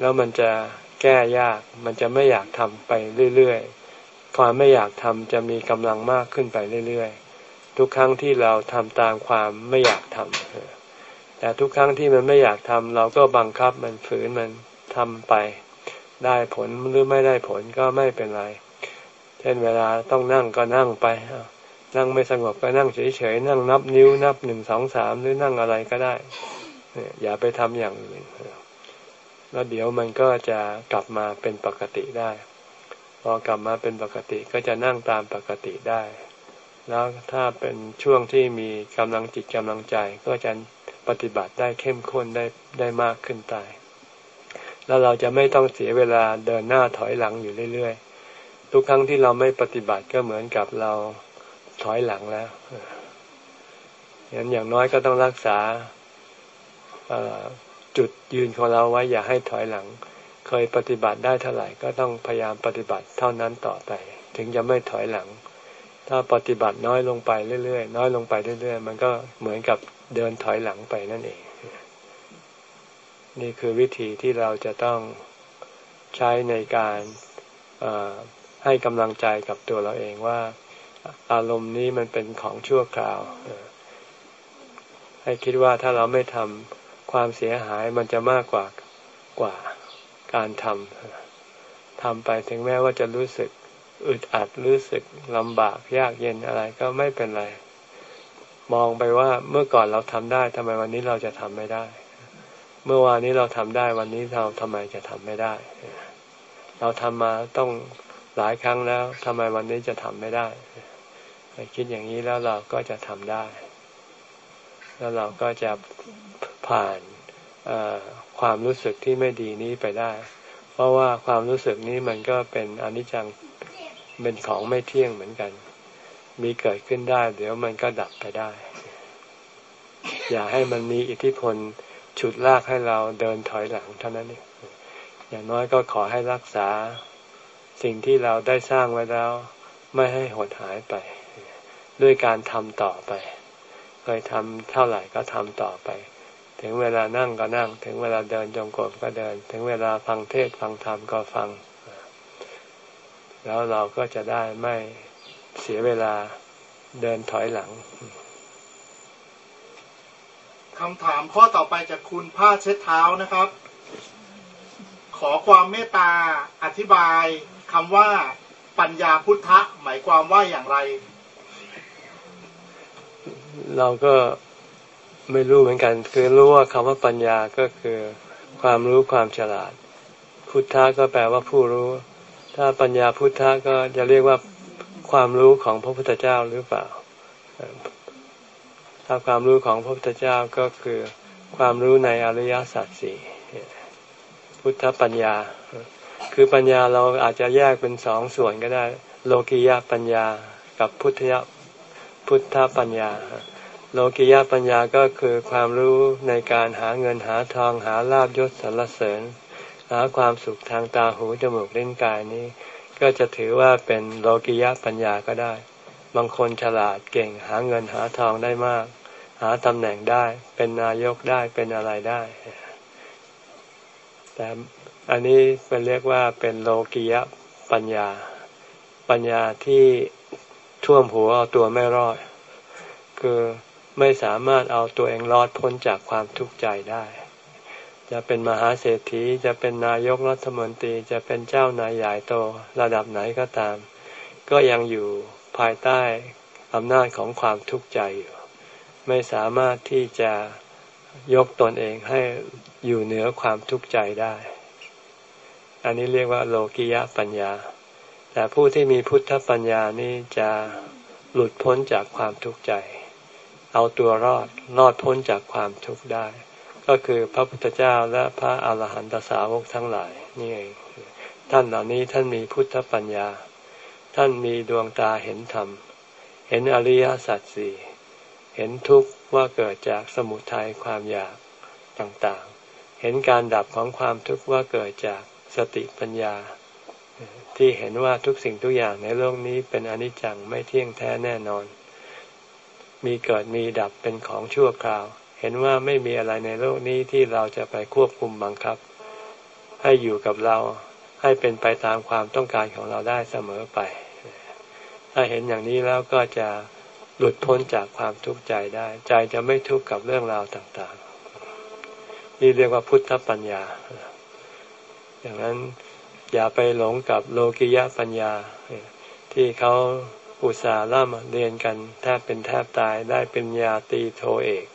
แล้วมันจะ แก้ยาก มันจะไม่อยากทำไปเรื่อยๆ ความไม่อยากทำจะมีกำลังมากขึ้นไปเรื่อยๆ ทุกครั้งที่เราทำตามความไม่อยากทำแต่ทุกครั้งที่มันไม่อยากทำเราก็บังคับมันฝืนมันทำไป ได้ผลหรือไม่ได้ผลก็ไม่เป็นไร เช่นเวลาต้องนั่งก็นั่งไป นั่งไม่สงบก็นั่งเฉยๆ นั่งนับนิ้วนับหนึ่งสองสามหรือนั่งอะไรก็ได้ อย่าไปทำอย่างอื่น แล้วเดี๋ยวมันก็จะกลับมาเป็นปกติได้ พอกลับมาเป็นปกติก็จะนั่งตามปกติได้ แล้วถ้าเป็นช่วงที่มีกำลังจิตกำลังใจก็จะปฏิบัติได้เข้มข้นได้ได้มากขึ้นตายแล้วเราจะไม่ต้องเสียเวลาเดินหน้าถอยหลังอยู่เรื่อยๆ ทุกครั้งที่เราไม่ปฏิบัติก็เหมือนกับเราถอยหลังแล้วอย่างอย่างน้อยก็ต้องรักษา จุดยืนของเราไว้อย่าให้ถอยหลัง เคยปฏิบัติได้เท่าไหร่ก็ต้องพยายามปฏิบัติเท่านั้นต่อไป ถึงจะไม่ถอยหลัง ถ้าปฏิบัติน้อยลงไปเรื่อยๆน้อยลงไปเรื่อย ๆ มันก็เหมือนกับเดินถอยหลังไปนั่นเอง นี่คือวิธีที่เราจะต้องใช้ในการให้กำลังใจกับตัวเราเองว่า อารมณ์นี้มันเป็นของชั่วคราว ให้คิดว่าถ้าเราไม่ทำ ความเสียหายมันจะมากกว่ากว่าการทำทำไปถึงแม้ว่าจะรู้สึกอึดอัดรู้สึกลำบากยากเย็นอะไรก็ไม่เป็นไร มองไปว่าเมื่อก่อนเราทำได้ทำไมวันนี้เราจะทำไม่ได้ เมื่อวานนี้เราทำได้วันนี้เราทำไมจะทำไม่ได้ เราทำมาต้องหลายครั้งแล้วทำไมวันนี้จะทำไม่ได้คิดอย่างนี้แล้วเราก็จะทำได้ แล้วเราก็จะ ผ่านความรู้สึกที่ไม่ดีนี้ไปได้ เพราะว่าความรู้สึกนี้มันก็เป็นอนิจจังเป็นของไม่เที่ยงเหมือนกัน มีเกิดขึ้นได้ เดี๋ยวมันก็ดับไปได้ อย่าให้มันมีอิทธิพลฉุดลากให้เราเดินถอยหลังเท่านั้นเองอย่างน้อยก็ขอให้รักษาสิ่งที่เราได้สร้างไว้แล้ว ไม่ให้หดหายไป ด้วยการทำต่อไปเคยทำเท่าไหร่ก็ทำต่อไป ถึงเวลานั่งก็นั่ง ถึงเวลาเดินจงกรมก็เดิน ถึงเวลาฟังเทศฟังธรรมก็ฟัง แล้วเราก็จะได้ไม่เสียเวลาเดินถอยหลังคำถามข้อต่อไปจากคุณผ้าเช็ดเท้านะครับ ขอความเมตตาอธิบายคำว่าปัญญาพุทธะหมายความว่าอย่างไร เราก็ ไม่รู้เหมือนกัน คือรู้ว่าคำว่าปัญญาก็คือความรู้ความฉลาด พุทธะก็แปลว่าผู้รู้ ถ้าปัญญาพุทธะก็จะเรียกว่าความรู้ของพระพุทธเจ้าหรือเปล่า ถ้าความรู้ของพระพุทธเจ้าก็คือความรู้ในอริยสัจสี่พุทธปัญญา คือปัญญาเราอาจจะแยกเป็นสองส่วนก็ได้ โลกิยาปัญญากับพุทธยพุทธปัญญา โลกิยาปัญญาก็คือความรู้ในการหาเงินหาทองหาลาบยศสรรเสริญ หาความสุขทางตาหูจมูกลิ้นกายนี้ ก็จะถือว่าเป็นโลกิยาปัญญาก็ได้ บางคนฉลาดเก่งหาเงินหาทองได้มาก หาตำแหน่งได้ เป็นนายกได้เป็นอะไรได้ แต่อันนี้เป็นเรียกว่าเป็นโลกิยะปัญญา ปัญญาที่ท่วมหัวเอาตัวไม่รอด คือ ไม่สามารถเอาตัวเองรอดพ้นจากความทุกข์ใจได้ จะเป็นมหาเศรษฐีจะเป็นนายกรัฐมนตรีจะเป็นเจ้านายใหญ่โตระดับไหนก็ตาม ก็ยังอยู่ภายใต้อำนาจของความทุกข์ใจอยู่ ไม่สามารถที่จะยกตนเองให้อยู่เหนือความทุกข์ใจได้ อันนี้เรียกว่าโลกิยะปัญญา แต่ผู้ที่มีพุทธปัญญานี่จะหลุดพ้นจากความทุกข์ใจ เอาตัวรอดรอดพ้นจากความทุกข์ได้ ก็คือพระพุทธเจ้าและพระอาหารหันตสาวกทั้งหลายนี่เองท่านเหล่านี้ท่านมีพุทธปัญญา ท่านมีดวงตาเห็นธรรม เห็นอริยสัจสี่เห็นทุกข์ว่าเกิดจากสมุทัยความอยากต่างๆ เห็นการดับของความทุกข์ว่าเกิดจากสติปัญญา ที่เห็นว่าทุกสิ่งทุกอย่างในโลกนี้เป็นอนิจจังไม่เที่ยงแท้แน่นอน มีเกิดมีดับเป็นของชั่วคราว เห็นว่าไม่มีอะไรในโลกนี้ที่เราจะไปควบคุมบังคับ ให้อยู่กับเราให้เป็นไปตามความต้องการของเราได้เสมอไป ถ้าเห็นอย่างนี้แล้วก็จะหลุดพ้นจากความทุกข์ใจได้ ใจจะไม่ทุกข์กับเรื่องราวต่างๆ นี่เรียกว่าพุทธปัญญา อย่างนั้นอย่าไปหลงกับโลกิยะปัญญาที่เขา อุตสาห์ล่ำเรียนกันแทบเป็นแทบตายได้เป็นญาตีโทเอก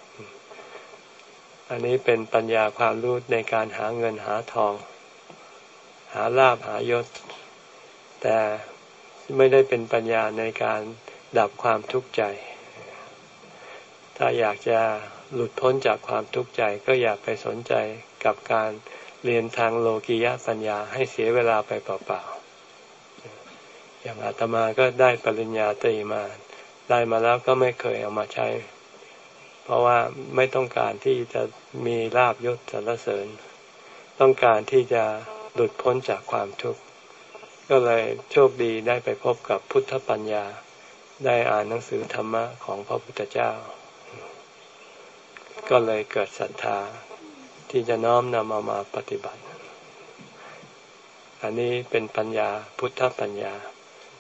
อันนี้เป็นปัญญาความรู้ในการหาเงินหาทอง หาลาบหายศ แต่ไม่ได้เป็นปัญญาในการดับความทุกข์ใจ ถ้าอยากจะหลุดพ้นจากความทุกข์ใจก็อย่าไปสนใจกับการเรียนทางโลกียะปัญญาให้เสียเวลาไปเปล่าๆ อย่างอาตมาก็ได้ปริญญาตรีมา ได้มาแล้วก็ไม่เคยเอามาใช้ เพราะว่าไม่ต้องการที่จะมีลาบยศสรรเสริญ ต้องการที่จะหลุดพ้นจากความทุกข์ก็เลยโชคดีได้ไปพบกับพุทธปัญญา ได้อ่านหนังสือธรรมะของพระพุทธเจ้า ก็เลยเกิดศรัทธาที่จะน้อมนำเอามาปฏิบัติ อันนี้เป็นปัญญาพุทธปัญญา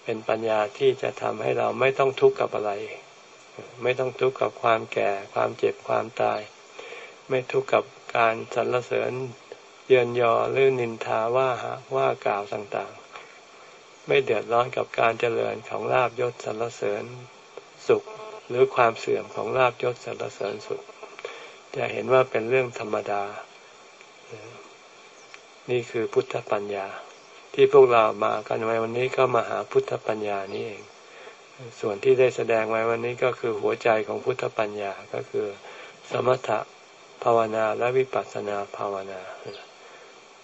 เป็นปัญญาที่จะทำให้เราไม่ต้องทุกข์กับอะไร ไม่ต้องทุกข์กับความแก่ ความเจ็บความตาย ไม่ทุกข์กับการสรรเสริญเยือนยอหรือนินทาว่าหาว่ากล่าวต่างๆ ไม่เดือดร้อนกับการเจริญของลาบยศสรรเสริญสุข หรือความเสื่อมของลาบยศสรรเสริญสุข จะเห็นว่าเป็นเรื่องธรรมดา นี่คือพุทธปัญญา ที่พวกเรามากันไว้วันนี้ก็มาหาพุทธปัญญานี่เอง ส่วนที่ได้แสดงไว้วันนี้ก็คือหัวใจของพุทธปัญญาก็คือ สมถะภาวนาและวิปัสสนาภาวนา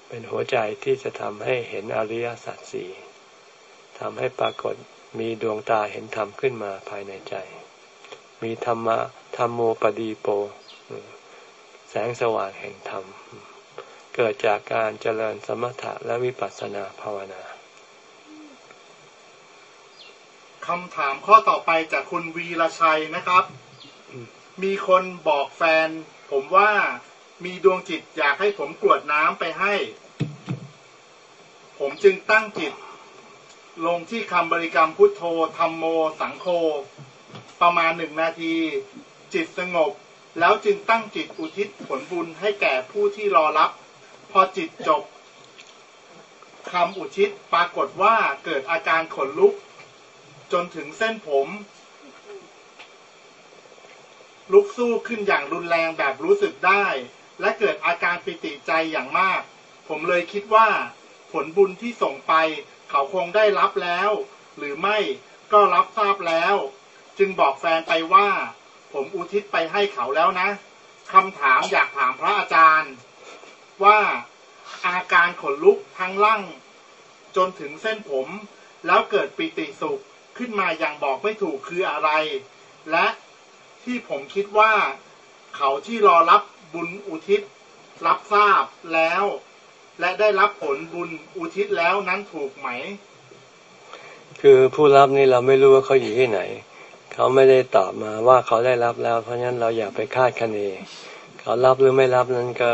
เป็นหัวใจที่จะทำให้เห็นอริยสัจสี่ทำให้ปรากฏมีดวงตาเห็นธรรมขึ้นมาภายในใจ มีธรรมะธรรมโมปดีโป แสงสว่างแห่งธรรม เกิดจากการเจริญสมถะและวิปัสสนาภาวนาคำถามข้อต่อไปจากคุณวีรชัยนะครับ มีคนบอกแฟน ผมว่ามีดวงจิตอยากให้ผมกรวดน้ำไปให้ ผมจึงตั้งจิต ลงที่คำบริกรรมพุทโธธรรมโม สังโฆประมาณหนึ่งนาที จิตสงบ แล้วจึงตั้งจิตอุทิศผลบุญให้แก่ผู้ที่รอรับ พอจิตจบคำอุทิศปรากฏว่าเกิดอาการขนลุก จนถึงเส้นผม ลุกสู้ขึ้นอย่างรุนแรงแบบรู้สึกได้ และเกิดอาการปิติใจอย่างมาก ผมเลยคิดว่า ผลบุญที่ส่งไป เขาคงได้รับแล้ว หรือไม่ก็รับทราบแล้ว จึงบอกแฟนไปว่า ผมอุทิศไปให้เขาแล้วนะคำถามอยากถามพระอาจารย์ ว่าอาการขนลุกทั้งล่างจนถึงเส้นผม แล้วเกิดปิติสุขขึ้นมาอย่างบอกไม่ถูกคืออะไร และที่ผมคิดว่า เขาที่รอรับบุญอุทิศ รับทราบแล้ว และได้รับผลบุญอุทิศแล้วนั้นถูกไหม คือผู้รับนี่เราไม่รู้ว่าเขาอยู่ที่ไหน เขาไม่ได้ตอบมาว่าเขาได้รับแล้ว เพราะฉะนั้นเราอย่าไปคาดคะเน เขารับหรือไม่รับนั้นก็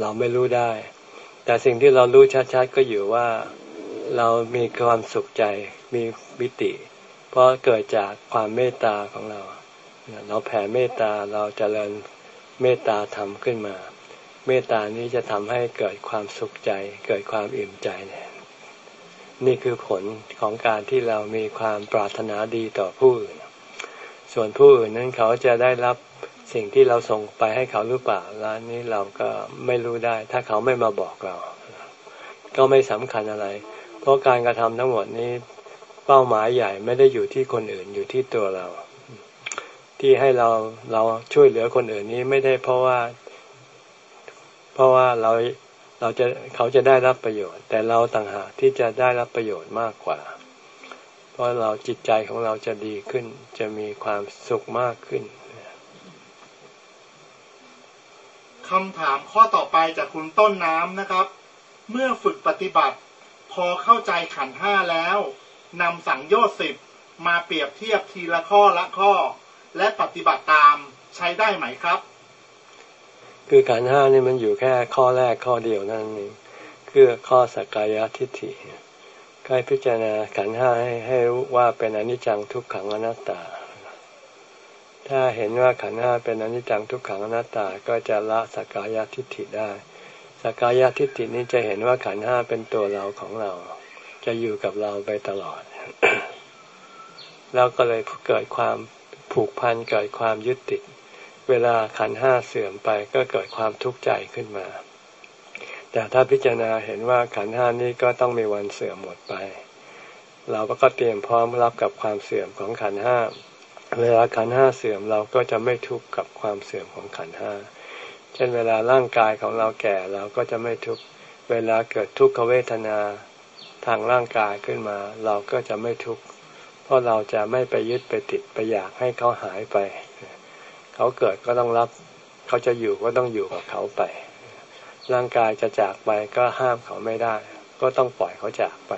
เราไม่รู้ได้ แต่สิ่งที่เรารู้ชัดๆก็อยู่ว่าเรามีความสุขใจมีวิติ เพราะเกิดจากความเมตตาของเรา เราแผ่เมตตาเราจเจริญเมตตาธรรมขึ้นมา เมตตานี้จะทำให้เกิดความสุขใจ เกิดความอิ่มใจเนี่ยนี่คือผลของการที่เรามีความปรารถนาดีต่อผู้อื่น ส่วนผู้อื่นนั้นเขาจะได้รับ สิ่งที่เราส่งไปให้เขาหรือเปล่าแล้วนี้เราก็ไม่รู้ได้ ถ้าเขาไม่มาบอกเรา ก็ไม่สำคัญอะไร เพราะการกระทำทั้งหมดนี้ เป้าหมายใหญ่ไม่ได้อยู่ที่คนอื่นอยู่ที่ตัวเรา ที่ให้เราเราช่วยเหลือคนอื่นนี้ไม่ได้เพราะว่า เพราะว่าเราเราจะเขาจะได้รับประโยชน์ แต่เราต่างหากที่จะได้รับประโยชน์มากกว่า เพราะเราจิตใจของเราจะดีขึ้น จะมีความสุขมากขึ้น คำถามข้อต่อไปจากคุณต้นน้ำนะครับ เมื่อฝึกปฏิบัติ พอเข้าใจขันห้าแล้วนำสังโยชน์สิบมาเปรียบเทียบทีละข้อละข้อ และปฏิบัติตามใช้ได้ไหมครับ คือขันห้านี่มันอยู่แค่ข้อแรกข้อเดียวนั่นเองคือข้อสกกายทิฏฐิใกล้พิจารณาขันห้าให้ให้รู้ว่าเป็นอนิจจังทุกขังอนัตตา ถ้าเห็นว่าขันห้าเป็นอนิจจังทุกขังอนัตตาก็จะละสกายทิฏฐิได้สกายทิฏฐินี้จะเห็นว่าขันห้าเป็นตัวเราของเรา จะอยู่กับเราไปตลอด แล้วก็เลยเกิดความผูกพันเกิดความยึดติด เวลาขันห้าเสื่อมไปก็เกิดความทุกข์ใจขึ้นมา แต่ถ้าพิจารณาเห็นว่าขันห้านี้ก็ต้องมีวันเสื่อมหมดไป เราก็เตรียมพร้อมรับกับความเสื่อมของขันห้า เวลาขันห้าเสื่อมเราก็จะไม่ทุกข์กับความเสื่อมของขันห้า เช่นเวลาร่างกายของเราแก่เราก็จะไม่ทุกข์ เวลาเกิดทุกขเวทนาทางร่างกายขึ้นมา เราก็จะไม่ทุกข์ เพราะเราจะไม่ไปยึดไปติดไปอยากให้เขาหายไป เขาเกิดก็ต้องรับ เขาจะอยู่ก็ต้องอยู่กับเขาไป ร่างกายจะจากไปก็ห้ามเขาไม่ได้ ก็ต้องปล่อยเขาจากไป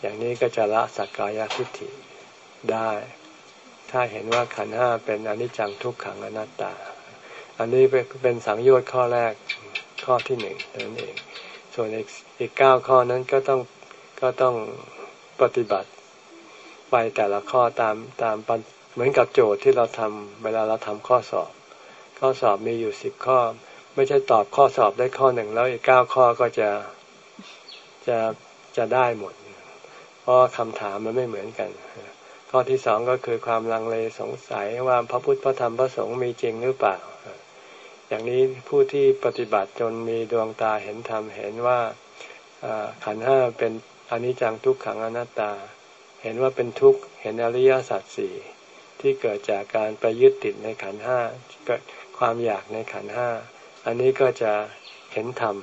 อย่างนี้ก็จะละสักกายทิฏฐิได้ ถ้าเห็นว่าขันห้าเป็นอนิจจังทุกขังอนัตตา อันนี้เป็นสังโยชน์ข้อแรกข้อที่หนึ่งนั่นเอง ส่วนอีกเก้าข้อนั้นก็ต้องก็ต้องปฏิบัติไปแต่ละข้อตามตามเหมือนกับโจทย์ที่เราทำเวลาเราทำข้อสอบ ข้อสอบมีอยู่สิบข้อ ไม่ใช่ตอบข้อสอบได้ข้อหนึ่งแล้วอีกเก้าข้อก็จะจะจะได้หมด เพราะคำถามมันไม่เหมือนกัน ข้อที่สองก็คือความลังเลสงสัยว่าพระพุทธพระธรรมพระสงฆ์มีจริงหรือเปล่า อย่างนี้ผู้ที่ปฏิบัติจนมีดวงตาเห็นธรรมเห็นว่าขันห้าเป็นอนิจจังทุกขังอนัตตา เห็นว่าเป็นทุกข์เห็นอริยสัจสี่ที่เกิดจากการไปยึดติดในขันห้าเกิดความอยากในขันห้าอันนี้ก็จะเห็นธรรม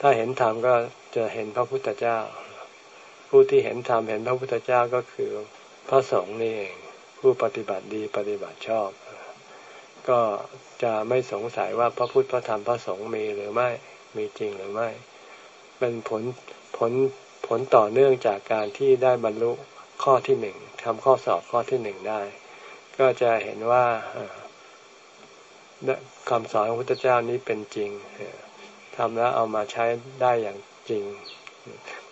ถ้าเห็นธรรมก็จะเห็นพระพุทธเจ้า ผู้ที่เห็นธรรมเห็นพระพุทธเจ้าก็คือ พระสงฆ์นี่เองผู้ปฏิบัติดีปฏิบัติชอบ ก็จะไม่สงสัยว่าพระพุทธพระธรรมพระสงฆ์มีหรือไม่มีจริงหรือไม่ เป็นผลผลผลต่อเนื่องจากการที่ได้บรรลุข้อที่หนึ่งทำข้อสอบข้อที่หนึ่งได้ ก็จะเห็นว่าคำสอนของพระพุทธเจ้านี้เป็นจริงทำแล้วเอามาใช้ได้อย่างจริง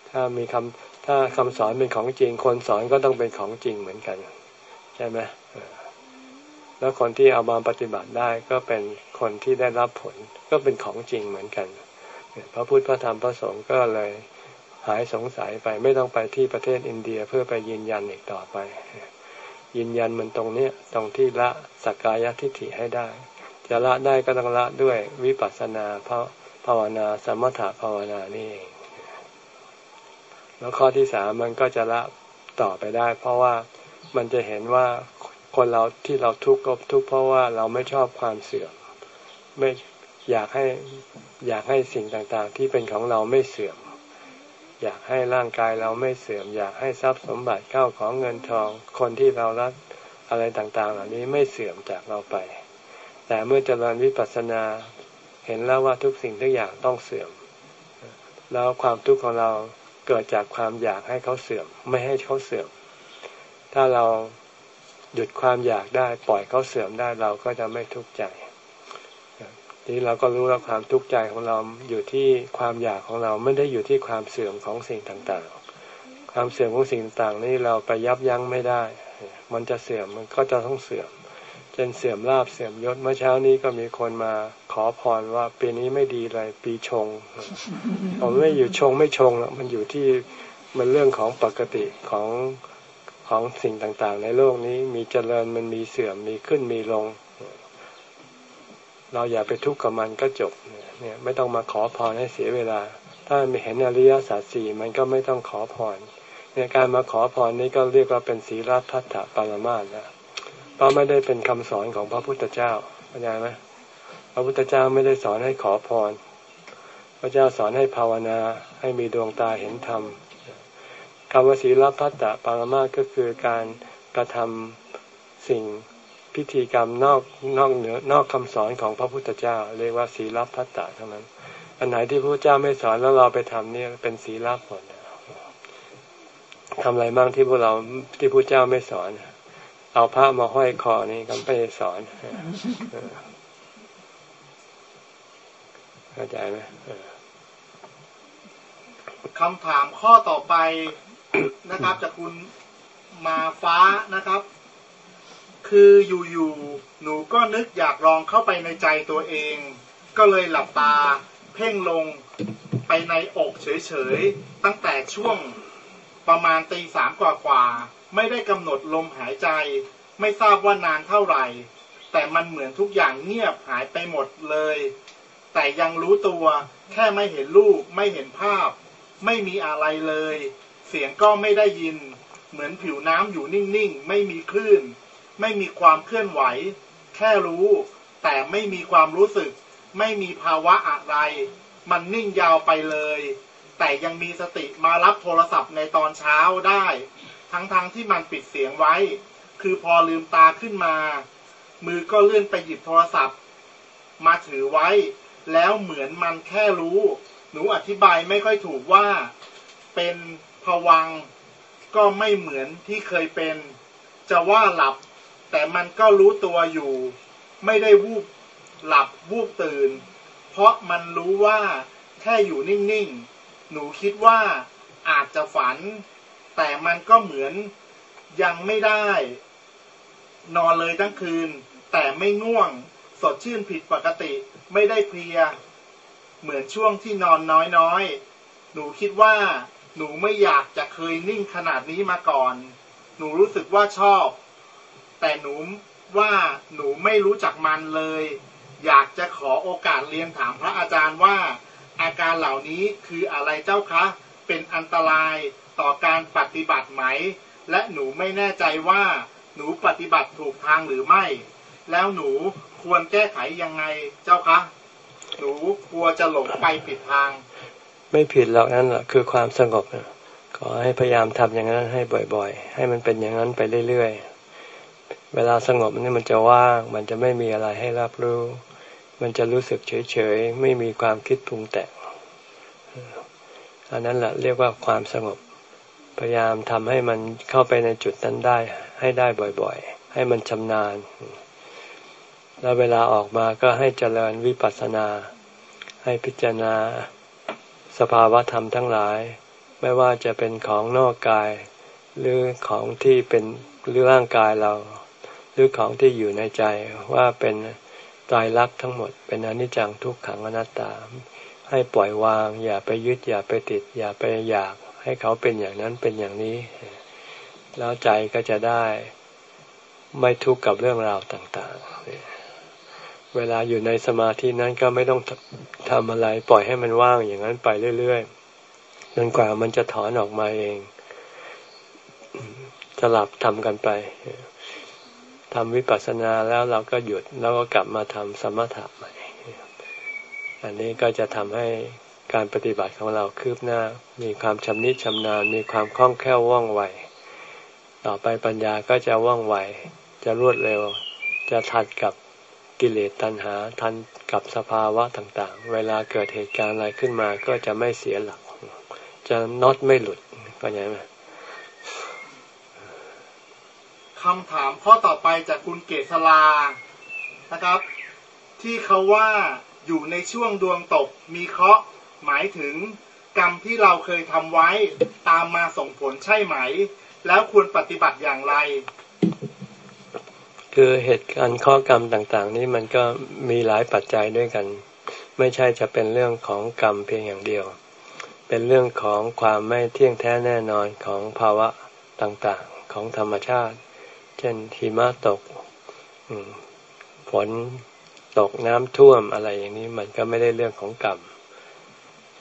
ถ้ามีคำ ถ้าคำสอนเป็นของจริง คนสอนก็ต้องเป็นของจริงเหมือนกัน ใช่ไหมแล้วคนที่เอามาปฏิบัติได้ก็เป็นคนที่ได้รับผล ก็เป็นของจริงเหมือนกันพระพุทธพระธรรมพระสงฆ์ก็เลยหายสงสัยไปไม่ต้องไปที่ประเทศอินเดียเพื่อไปยืนยันอีกต่อไป ยืนยันมันตรงเนี้ยตรงที่ละสักกายทิฏฐิให้ได้ จะละได้ก็ต้องละด้วยวิปัสสนาภาวนาสมถะภาวนานี่เอง แล้วข้อที่สามมันก็จะละต่อไปได้ เพราะว่ามันจะเห็นว่าคนเราที่เราทุกข์ก็ทุกข์เพราะว่าเราไม่ชอบความเสื่อมไม่อยากให้อยากให้สิ่งต่างๆ ที่เป็นของเราไม่เสื่อม อยากให้ร่างกายเราไม่เสื่อม อยากให้ทรัพย์สมบัติเข้าของเงินทอง คนที่เรารักอะไรต่างๆ เหล่านี้ไม่เสื่อมจากเราไป แต่เมื่อเจริญวิปัสสนาเห็นแล้วว่าทุกสิ่งทุกอย่างต้องเสื่อม แล้วความทุกข์ของเรา เกิดจากความอยากให้เขาเสื่อม ไม่ให้เขาเสื่อม ถ้าเราหยุดความอยากได้ปล่อยเขาเสื่อมได้เราก็จะไม่ทุกข์ใจทีเราก็รู้ว่าความทุกข์ใจของเราอยู่ที่ความอยากของเราไม่ได้อยู่ที่ความเสื่อมของสิ่งต่างๆ ความเสื่อมของสิ่งต่างๆนี่เราไปยับยั้งไม่ได้ มันจะเสื่อมมันก็จะต้องเสื่อม จนเสื่อมลาบเสื่อมยศเมื่อเช้านี้ก็มีคนมาขอพรว่าปีนี้ไม่ดีเลยปีชงผมไม่อยู่ชงไม่ชงแล้วมันอยู่ที่มันเรื่องของปกติของของสิ่งต่างๆ ในโลกนี้มีเจริญมันมีเสื่อมมีขึ้นมีลง เราอย่าไปทุกข์กับมันก็จบเนี่ยไม่ต้องมาขอพรให้เสียเวลา ถ้าไม่เห็นอริยสัจสี่มันก็ไม่ต้องขอพรเนี่ยการมาขอพรนี้ก็เรียกว่าเป็นศีลพัฒนาปรมาสแล้ว เพราะไม่ได้เป็นคำสอนของพระพุทธเจ้าเข้าใจไหมพระพุทธเจ้าไม่ได้สอนให้ขอพร พระเจ้าสอนให้ภาวนาให้มีดวงตาเห็นธรรมคำว่าศีลพัตตปารมาก็คือการกระทำสิ่งพิธีกรรมนอกนอกเหนือนอกคำสอนของพระพุทธเจ้า เรียกว่าศีลพัตตะเท่านั้น อันไหนที่พระเจ้าไม่สอนแล้วเราไปทำเนี่ยเป็นศีลหมดทำอะไรบ้างที่พวกเราที่พระเจ้าไม่สอนเเอาผ้ามาห้อยคอนี่ก็ไม่สอนเข้าใจไหมคำถามข้อต่อไปนะครับจากคุณมาฟ้านะครับ คืออยู่ๆหนูก็นึกอยากลองเข้าไปในใจตัวเอง ก็เลยหลับตา เพ่งลงไปในอกเฉยๆ ตั้งแต่ช่วงประมาณตีสามกว่าๆ ไม่ได้กำหนดลมหายใจ ไม่ทราบว่านานเท่าไหร่ แต่มันเหมือนทุกอย่างเงียบหายไปหมดเลย แต่ยังรู้ตัวแค่ไม่เห็นรูปไม่เห็นภาพ ไม่มีอะไรเลย เสียงก็ไม่ได้ยิน เหมือนผิวน้ำอยู่นิ่งๆ ไม่มีคลื่น ไม่มีความเคลื่อนไหว แค่รู้ แต่ไม่มีความรู้สึก ไม่มีภาวะอะไร มันนิ่งยาวไปเลย แต่ยังมีสติมารับโทรศัพท์ในตอนเช้าได้ ทั้งๆทที่มันปิดเสียงไว้ คือพอลืมตาขึ้นมา มือก็เลื่อนไปหยิบโทรศัพท์ มาถือไว้ แล้วเหมือนมันแค่รู้ หนูอธิบายไม่ค่อยถูกว่าเป็นผวังก็ไม่เหมือนที่เคยเป็น จะว่าหลับ แต่มันก็รู้ตัวอยู่ ไม่ได้วูบหลับวูบตื่น เพราะมันรู้ว่าแค่อยู่นิ่งๆ หนูคิดว่าอาจจะฝัน แต่มันก็เหมือนยังไม่ได้ นอนเลยทั้งคืน แต่ไม่ง่วง สดชื่นผิดปกติ ไม่ได้เพลีย เหมือนช่วงที่นอนน้อยๆ หนูคิดว่า หนูไม่อยากจะเคยนิ่งขนาดนี้มาก่อน หนูรู้สึกว่าชอบ แต่หนูว่าหนูไม่รู้จักมันเลย อยากจะขอโอกาสเรียนถามพระอาจารย์ว่า อาการเหล่านี้คืออะไรเจ้าคะ เป็นอันตราย ต่อการปฏิบัติไหม และหนูไม่แน่ใจว่าหนูปฏิบัติถูกทางหรือไม่ แล้วหนูควรแก้ไขยังไงเจ้าคะ หนูกลัวจะหลงไปผิดทาง ไม่ผิดหรอกนั่นแหละคือความสงบขอให้พยายามทำอย่างนั้นให้บ่อยๆ ให้มันเป็นอย่างนั้นไปเรื่อยๆ เวลาสงบนี่มันจะว่าง มันจะไม่มีอะไรให้รับรู้ มันจะรู้สึกเฉยๆ ไม่มีความคิดปรุงแต่งอันนั้นแหละเรียกว่าความสงบ พยายามทำให้มันเข้าไปในจุดนั้นได้ ให้ได้บ่อยๆ ให้มันชำนาญ แล้วเวลาออกมาก็ให้เจริญวิปัสสนา ให้พิจารณาสภาวะธรรมทั้งหลาย ไม่ว่าจะเป็นของนอกกาย หรือของที่เป็นหรือร่างกายเรา หรือของที่อยู่ในใจว่าเป็นตายรักทั้งหมด เป็นอนิจจังทุกขังอนัตตา ให้ปล่อยวาง อย่าไปยึดอย่าไปติด อย่าไปอยาก ให้เขาเป็นอย่างนั้นเป็นอย่างนี้ แล้วใจก็จะได้ไม่ทุกข์กับเรื่องราวต่างๆ เวลาอยู่ในสมาธินั้นก็ไม่ต้องทำอะไร ปล่อยให้มันว่างอย่างนั้นไปเรื่อยๆจนกว่ามันจะถอนออกมาเองจะหลับทำกันไปทำวิปัสสนาแล้วเราก็หยุดแล้วก็กลับมาทำสมถะใหม่ อันนี้ก็จะทำให้ การปฏิบัติของเราคืบหน้า มีความชำนิชำนาญ มีความคล่องแคล่วว่องไว ต่อไปปัญญาก็จะว่องไว จะรวดเร็ว จะทัดกับกิเลสตัณหา ทันกับสภาวะต่างๆ เวลาเกิดเหตุการณ์อะไรขึ้นมาก็จะไม่เสียหลัก จะน็อตไม่หลุดก็ยังไหมคำถามข้อต่อไปจากคุณเกษลานะครับ ที่เขาว่าอยู่ในช่วงดวงตกมีเคราะห์ หมายถึงกรรมที่เราเคยทำไว้ตามมาส่งผลใช่ไหม แล้วควรปฏิบัติอย่างไร คือเหตุการณ์ข้อกรรมต่าง ๆ นี้มันก็มีหลายปัจจัยด้วยกัน ไม่ใช่จะเป็นเรื่องของกรรมเพียงอย่างเดียว เป็นเรื่องของความไม่เที่ยงแท้แน่นอนของภาวะต่างๆ ของธรรมชาติ เช่นหิมะตกฝนตกน้ำท่วมอะไรอย่างนี้มันก็ไม่ได้เรื่องของกรรม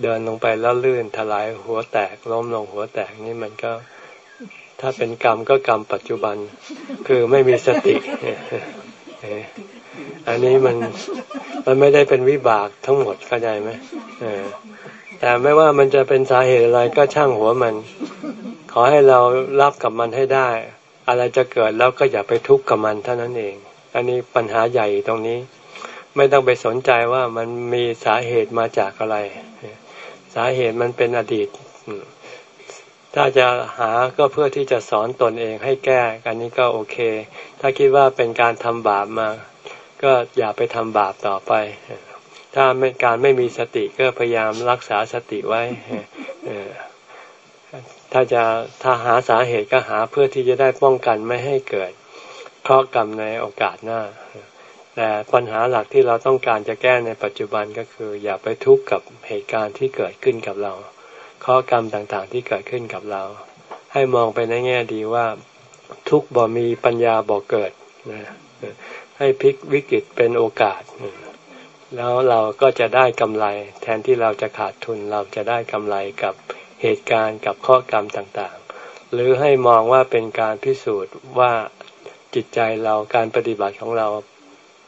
เดินลงไปแล้วลื่นถลายหัวแตกล้มลงหัวแตกนี่มันก็ ถ้าเป็นกรรมก็กรรมปัจจุบัน คือไม่มีสติอันนี้มันมันไม่ได้เป็นวิบากทั้งหมดเข้าใจไหมแต่ไม่ว่ามันจะเป็นสาเหตุอะไรก็ช่างหัวมัน ขอให้เรารับกับมันให้ได้ อะไรจะเกิดแล้วก็อย่าไปทุกข์กับมันเท่านั้นเอง อันนี้ปัญหาใหญ่ตรงนี้ ไม่ต้องไปสนใจว่ามันมีสาเหตุมาจากอะไร สาเหตุมันเป็นอดีต ถ้าจะหาก็เพื่อที่จะสอนตนเองให้แก้กันนี้ก็โอเค ถ้าคิดว่าเป็นการทำบาปมา ก็อย่าไปทำบาปต่อไป ถ้าการไม่มีสติก็พยายามรักษาสติไว้ถ้าจะถ้าหาสาเหตุก็หาเพื่อที่จะได้ป้องกันไม่ให้เกิดเคราะห์กรรมในโอกาสหน้า แต่ปัญหาหลักที่เราต้องการจะแก้ในปัจจุบันก็คือ อย่าไปทุกข์กับเหตุการณ์ที่เกิดขึ้นกับเราข้อกรรมต่างๆที่เกิดขึ้นกับเรา ให้มองไปในแง่ดีว่า ทุกบ่มีปัญญาบ่เกิดนะให้พลิกวิกฤตเป็นโอกาส แล้วเราก็จะได้กำไร แทนที่เราจะขาดทุนเราจะได้กำไรกับเหตุการณ์กับข้อกรรมต่างๆ หรือให้มองว่าเป็นการพิสูจน์ว่าจิตใจเราการปฏิบัติของเรา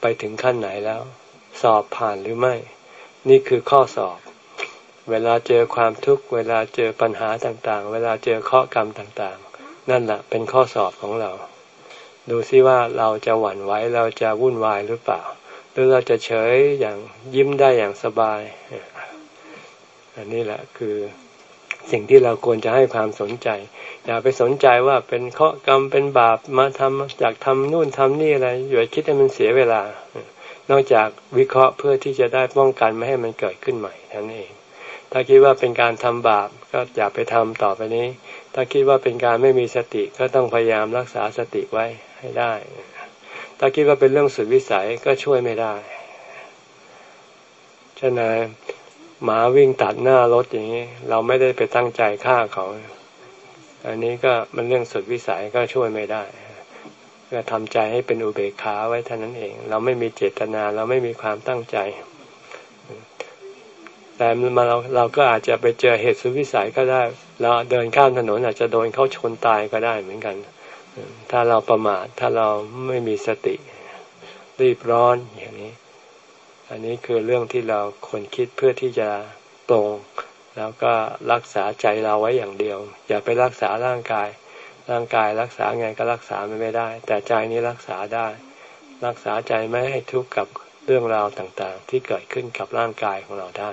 ไปถึงขั้นไหนแล้ว สอบผ่านหรือไม่ นี่คือข้อสอบ เวลาเจอความทุกข์เวลาเจอปัญหาต่างๆ เวลาเจอข้อกรรมต่างๆ นั่นแหละเป็นข้อสอบของเรา ดูซิว่าเราจะหวั่นไหวเราจะวุ่นวายหรือเปล่า หรือเราจะเฉยอย่างยิ้มได้อย่างสบาย อันนี้แหละคือ สิ่งที่เราควรจะให้ความสนใจ อย่าไปสนใจว่าเป็นเคาะกรรมเป็นบาปมาทำจากทำนู่นทำนี่อะไรอย่าคิดให้มันเสียเวลา นอกจากวิเคราะห์เพื่อที่จะได้ป้องกันไม่ให้มันเกิดขึ้นใหม่ท่านเอง ถ้าคิดว่าเป็นการทำบาปก็อย่าไปทำต่อไปนี้ ถ้าคิดว่าเป็นการไม่มีสติก็ต้องพยายามรักษาสติไว้ให้ได้ ถ้าคิดว่าเป็นเรื่องสุดวิสัยก็ช่วยไม่ได้ฉะนั้น หมาวิ่งตัดหน้ารถอย่างนี้ เราไม่ได้ไปตั้งใจฆ่าเขา อันนี้ก็มันเรื่องสุดวิสัยก็ช่วยไม่ได้ก็ทำใจให้เป็นอุเบกขาไว้เท่านั้นเอง เราไม่มีเจตนาเราไม่มีความตั้งใจ แต่มาเราเราก็อาจจะไปเจอเหตุสุดวิสัยก็ได้ เราเดินข้ามถนนอาจจะโดนเขาชนตายก็ได้เหมือนกัน ถ้าเราประมาทถ้าเราไม่มีสติ รีบร้อนอย่างนี้ อันนี้คือเรื่องที่เราควรคิดเพื่อที่จะตรง แล้วก็รักษาใจเราไว้อย่างเดียว อย่าไปรักษาร่างกาย ร่างกายรักษาไงก็รักษาไม่ได้ แต่ใจนี้รักษาได้ รักษาใจไม่ให้ทุกข์กับเรื่องราวต่างๆ ที่เกิดขึ้นกับร่างกายของเราได้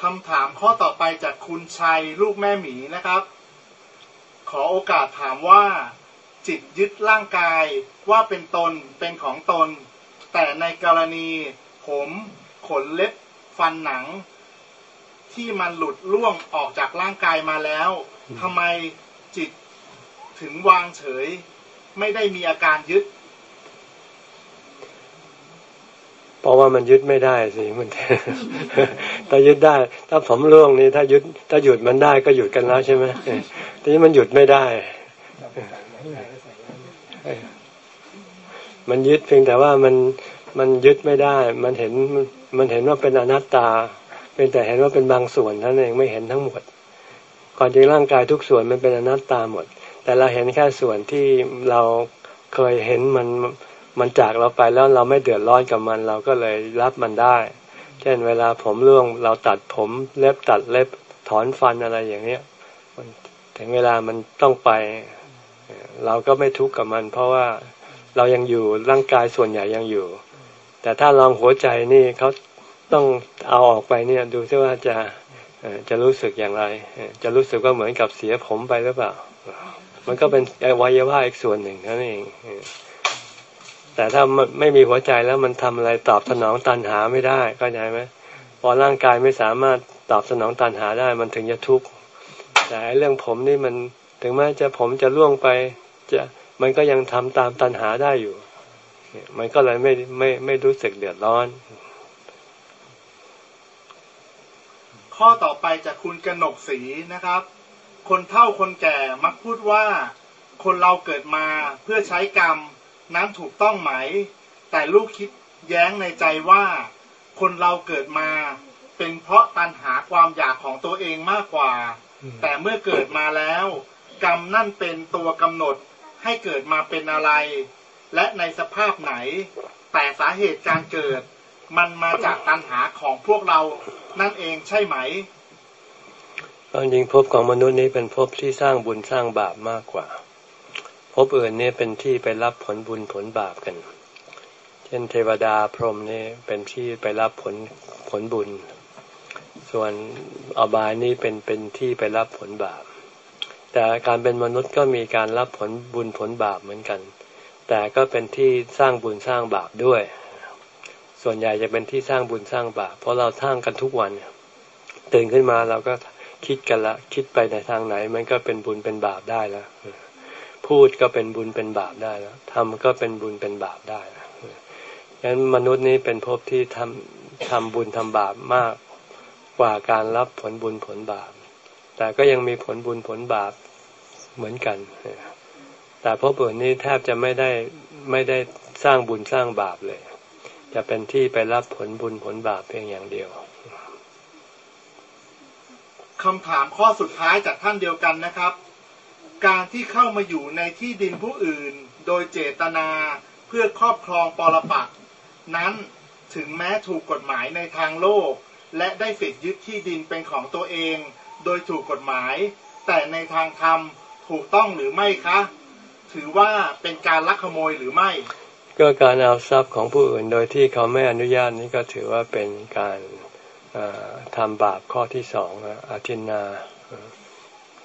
คำถามข้อต่อไปจากคุณชัยลูกแม่หมีนะครับ ขอโอกาสถามว่า จิตยึดร่างกายว่าเป็นตนเป็นของตน แต่ในกรณีผมขนเล็บฟันหนัง ที่มันหลุดล่วงออกจากร่างกายมาแล้วทำไมจิตถึงวางเฉย ไม่ได้มีอาการยึด เพราะว่ามันยึดไม่ได้สิมันถ้ายึดได้ ถ้าผมล่วงนี้ถ้ายึด ถ้าหยุดมันได้ก็หยุดกันแล้วใช่ไหมทีนี้มันหยุดไม่ได้ มันยึดเพียงแต่ว่ามันมันยึดไม่ได้ มันเห็นมันเห็นว่าเป็นอนัตตา เป็นแต่เห็นว่าเป็นบางส่วนท่านเองไม่เห็นทั้งหมดก่อนจริงร่างกายทุกส่วนมันเป็นอนัตตาหมด แต่เราเห็นแค่ส่วนที่เราเคยเห็นมันมันจากเราไปแล้วเราไม่เดือดร้อนกับมัน เราก็เลยรับมันได้ เช่นเวลาผมร่วงเราตัดผมเล็บตัดเล็บถอนฟันอะไรอย่างเนี้ยถึงเวลามันต้องไป เราก็ไม่ทุกข์กับมัน เพราะว่า เรายังอยู่ร่างกายส่วนใหญ่ยังอยู่ แต่ถ้าลองหัวใจนี่เขาต้องเอาออกไปเนี่ย ดูซิว่าจะจะรู้สึกอย่างไร จะรู้สึกว่าเหมือนกับเสียผมไปหรือเปล่า มันก็เป็นอวัยวะอีกส่วนหนึ่งนั่นเองแต่ถ้าไม่มีหัวใจแล้วมันทำอะไรตอบสนองตันหาไม่ได้ก็ใช่ไหมพอร่างกายไม่สามารถตอบสนองตันหาได้ มันถึงจะทุกข์แต่เรื่องผมนี่มันถึงแม้จะผมจะล่วงไปจะ มันก็ยังทำตามตันหาได้อยู่ มันก็เลยไม่ไม่ไม่รู้สึกเดือดร้อน ข้อต่อไปจากคุณกนกศรีนะครับ คนเฒ่าคนแก่มักพูดว่า คนเราเกิดมาเพื่อใช้กรรม นั้นถูกต้องไหม แต่ลูกคิดแย้งในใจว่า คนเราเกิดมา เป็นเพราะตันหาความอยากของตัวเองมากกว่า แต่เมื่อเกิดมาแล้ว กรรมนั่นเป็นตัวกำหนด ให้เกิดมาเป็นอะไร และในสภาพไหน แต่สาเหตุการเกิด มันมาจากตันหาของพวกเรานั่นเองใช่ไหมตอนจริงภพของมนุษย์นี้เป็นภพที่สร้างบุญสร้างบาปมากกว่าภพอื่นนี่เป็นที่ไปรับผลบุญผลบาปกัน เช่นเทวดาพรหมนี่เป็นที่ไปรับผลผลบุญ ส่วนอบายนี่เป็นเป็นที่ไปรับผลบาป แต่การเป็นมนุษย์ก็มีการรับผลบุญผลบาปเหมือนกัน แต่ก็เป็นที่สร้างบุญสร้างบาปด้วย ส่วนใหญ่จะเป็นที่สร้างบุญสร้างบาปเพราะเราสร้างกันทุกวันตื่นขึ้นมาเราก็คิดกันละ คิดไปในทางไหน มันก็เป็นบุญเป็นบาปได้แล้วพูดก็เป็นบุญเป็นบาปได้แล้วทำก็เป็นบุญเป็นบาปได้นะฉะนั้นมนุษย์นี้เป็นภพที่ทำทำบุญทำบาปมากกว่าการรับผลบุญผลบาป แต่ก็ยังมีผลบุญผลบาปเหมือนกัน แต่ภพอื่นนี้แทบจะไม่ได้ไม่ได้สร้างบุญสร้างบาปเลย จะเป็นที่ไปรับผลบุญผลบาปเพียงอย่างเดียวคำถามข้อสุดท้ายจากท่านเดียวกันนะครับ การที่เข้ามาอยู่ในที่ดินผู้อื่น โดยเจตนาเพื่อครอบครองปรปักนั้นถึงแม้ถูกกฎหมายในทางโลก และได้สิทธิยึดที่ดินเป็นของตัวเอง โดยถูกกฎหมาย แต่ในทางธรรมถูกต้องหรือไม่คะ ถือว่าเป็นการลักขโมยหรือไม่ ก็การเอาทรัพย์ของผู้อื่นโดยที่เขาไม่อนุญาตนี้ก็ถือว่าเป็นการทำบาปข้อที่สองอาทินนา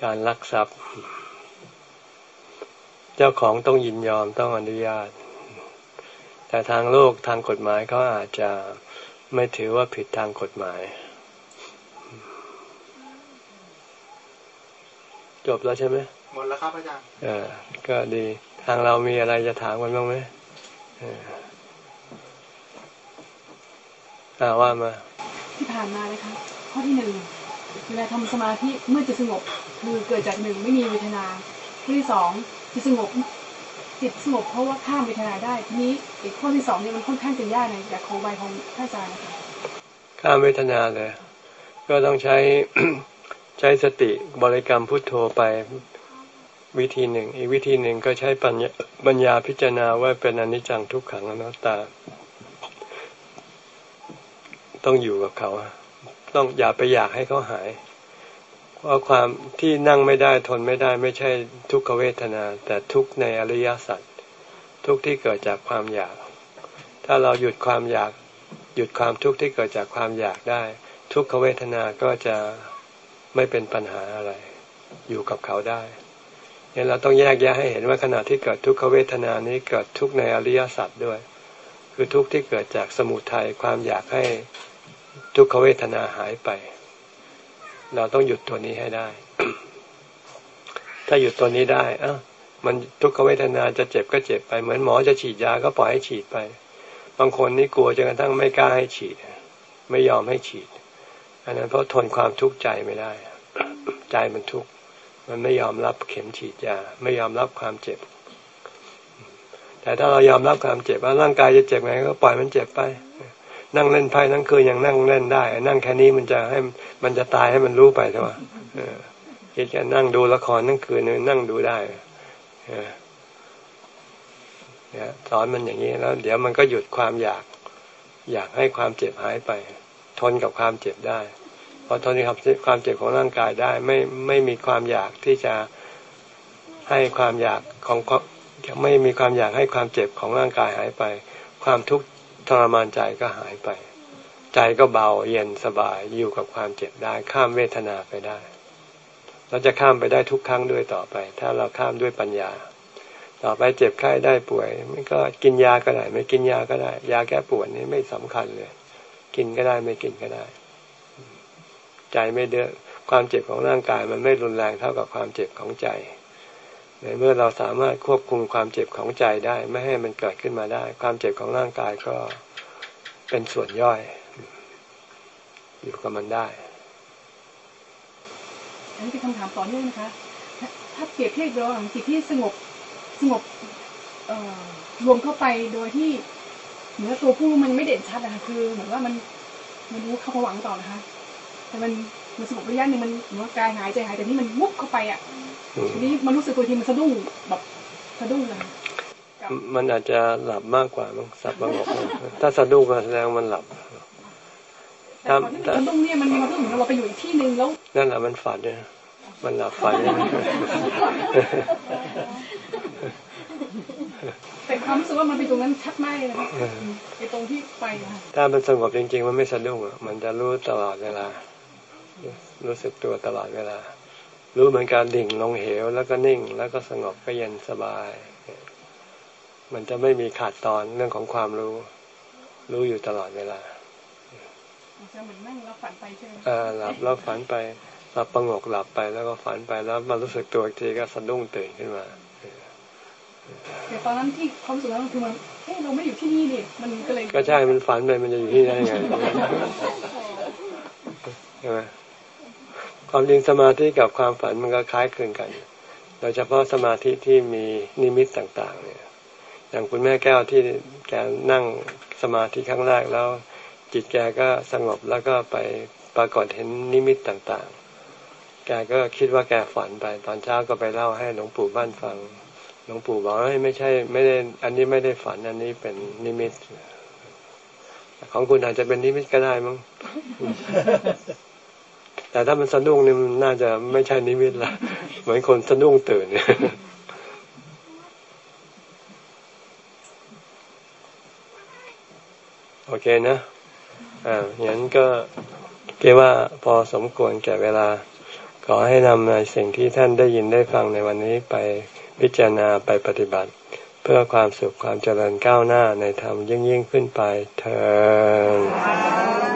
การลักทรัพย์ เจ้าของต้องยินยอมต้องอนุญาต แต่ทางโลกทางกฎหมายเขาอาจจะไม่ถือว่าผิดทางกฎหมาย จบแล้วใช่ไหมหมดแล้วครับอาจารย์เออก็ดีทางเรามีอะไรจะถามกันบ้างไหมอ่าว่ามาที่ผ่านมาเลยครับข้อที่หนึ่งเวลาทำสมาธิเมื่อจะสงบคือเกิดจากหนึ่งไม่มีเวทนาข้อที่สองจิตสงบจิตสงบเพราะว่าข้ามเวทนาได้ทีนี้อีกข้อที่สองเนี่ยมันค่อนข้างจะยากในจากโคบายของท่านอาจารย์นะคะข้ามเวทนาเลย ก็ต้องใช้ ใช้สติบริกรรมพุทโธไปวิธีหนึ่ง อีกวิธีหนึ่งก็ใช้ปัญญาปัญญาพิจารณาว่าเป็นอนิจจังทุกขังอนัตตา ต้องอยู่กับเขา ต้องอย่าไปอยากให้เขาหาย เพราะความที่นั่งไม่ได้ทนไม่ได้ ไม่ใช่ทุกขเวทนา แต่ทุกในอริยสัจทุกที่เกิดจากความอยาก ถ้าเราหยุดความอยาก หยุดความทุกข์ที่เกิดจากความอยากได้ ทุกขเวทนาก็จะ ไม่เป็นปัญหาอะไร อยู่กับเขาได้เนี่ยเราต้องแยกแยะให้เห็นว่าขณะที่เกิดทุกขเวทนานี้เกิดทุกในอริยสัจด้วย คือทุกที่เกิดจากสมุทัยความอยากให้ทุกขเวทนาหายไป เราต้องหยุดตัวนี้ให้ได้ ถ้าหยุดตัวนี้ได้อะมันทุกขเวทนาจะเจ็บก็เจ็บไป เหมือนหมอจะฉีดยาก็ปล่อยให้ฉีดไป บางคนนี่กลัวจนกระทั่งไม่กล้าให้ฉีด ไม่ยอมให้ฉีด อันนั้นเพราะทนความทุกข์ใจไม่ได้ ใจมันทุกข์มันไม่ยอมรับเข็มฉีดยาไม่ยอมรับความเจ็บ แต่ถ้าเรายอมรับความเจ็บว่าร่างกายจะเจ็บไงก็ปล่อยมันเจ็บไป นั่งเล่นไพ่นั่งคืนยังนั่งเล่นได้ นั่งแค่นี้มันจะให้มันจะตายให้มันรู้ไปใช่ไหมคิดแค่นั่งดูละครนั่งคืนนั่งดูได้เนี่ยสอนมันอย่างนี้แล้ว เดี๋ยวมันก็หยุดความอยาก อยากให้ความเจ็บหายไป ทนกับความเจ็บได้ พอทนกับความเจ็บของร่างกายได้ไม่ไม่มีความอยากที่จะให้ความอยากของไม่มีความอยากให้ความเจ็บของร่างกายหายไป ความทุกข์ทรมานใจก็หายไป ใจก็เบาเย็นสบายอยู่กับความเจ็บได้ ข้ามเวทนาไปได้ เราจะข้ามไปได้ทุกครั้งด้วยต่อไป ถ้าเราข้ามด้วยปัญญา ต่อไปเจ็บไข้ได้ป่วยไม่ก็กินยาก็ได้ ไม่กินยาก็ได้ ยาแก้ปวดนี่ไม่สำคัญเลย กินก็ได้ไม่กินก็ได้ ใจไม่เดือดความเจ็บของร่างกายมันไม่รุนแรงเท่ากับความเจ็บของใจ ในเมื่อเราสามารถควบคุมความเจ็บของใจได้ ไม่ให้มันเกิดขึ้นมาได้ ความเจ็บของร่างกายก็เป็นส่วนย่อย อยู่กับมันได้อันนี้เป็นคำถามต่อเนื่องนะคะถ้าเปรียบเทียบระหว่างจิตที่สงบสงบรวมเข้าไปโดยที่เหมือนตัวผู้มันไม่เด่นชัดนะคะคือเหมือนว่ามันมันรู้เข้าผวังต่อนะคะ แต่มันมันสงบระยะหนึ่งมันเหมือนกายหายใจหายแต่นี่มันมุกเข้าไปอะทีนี้มันรู้สึกตัวทีมันสะดุ้งแบบสะดุ้งเลยมันอาจจะหลับมากกว่ามั้งสับมางบอกถ้าสะดุ้งก็แสดงมันหลับถ้าสะดุ้งเนี่ยมันมีความรู้สึกเหมือนเราไปอยู่อีกที่หนึ่งแล้วนั่นแหละมันฝันเนี่ยมันหลับฝันแต่ความรู้สึกว่ามันไปตรงนั้นชัดมากเลยนะไอ้ตรงที่ไปถ้ามันสงบจริง ๆ มันไม่สะดุ้งอะมันจะรู้ตลอดเวลา รู้สึกตัวตลอดเวลา รู้เหมือนการดิ่งลงเหวแล้วก็นิ่ง แล้วก็สงบก็เย็นสบาย มันจะไม่มีขาดตอนเรื่องของความรู้ รู้อยู่ตลอดเวลาจะเหมือนนั่งแล้วฝันไปใช่ไหมอ่าหลับแล้วฝันไปหลับประงกหลับไปแล้วก็ฝันไปแล้วมารู้สึกตัวอีกทีก็สะดุ้งตื่นขึ้นมาแต่ตอนนั้นที่ความรู้สึกนั้นคือมันเฮ้ยเราไม่อยู่ที่นี่ดิมันก็เลยก็ใช่มันฝันไปมันจะอยู่ที่ไหนไงใช่ไหม ความจริงสมาธิกับความฝันมันก็คล้ายคลึงกัน โดยเฉพาะสมาธิที่มีนิมิตต่าง ๆ เนี่ย อย่างคุณแม่แก้วที่แกนั่งสมาธิครั้งแรกแล้ว จิตแกก็สงบแล้วก็ไปปรากฏเห็นนิมิตต่างๆ แกก็คิดว่าแกฝันไป ตอนเช้าก็ไปเล่าให้หลวงปู่บ้านฟัง หลวงปู่บอกว่าไม่ใช่ ไม่ได้ อันนี้ไม่ได้ฝัน อันนี้เป็นนิมิต ของคุณอาจจะเป็นนิมิตก็ได้มั้ง แต่ถ้ามันสะดุ้งนี่มันน่าจะไม่ใช่นิมิตละเหมือนคนสะดุ้งตื่นเนี่ยโอเคนะ อ่าอย่างนั้นก็เกี่ว่าพอสมควรแก่เวลา ขอให้นำในสิ่งที่ท่านได้ยินได้ฟังในวันนี้ไปพิจารณาไปปฏิบัติ เพื่อความสุขความเจริญก้าวหน้าในธรรมยิ่งยิ่งขึ้นไปเธอ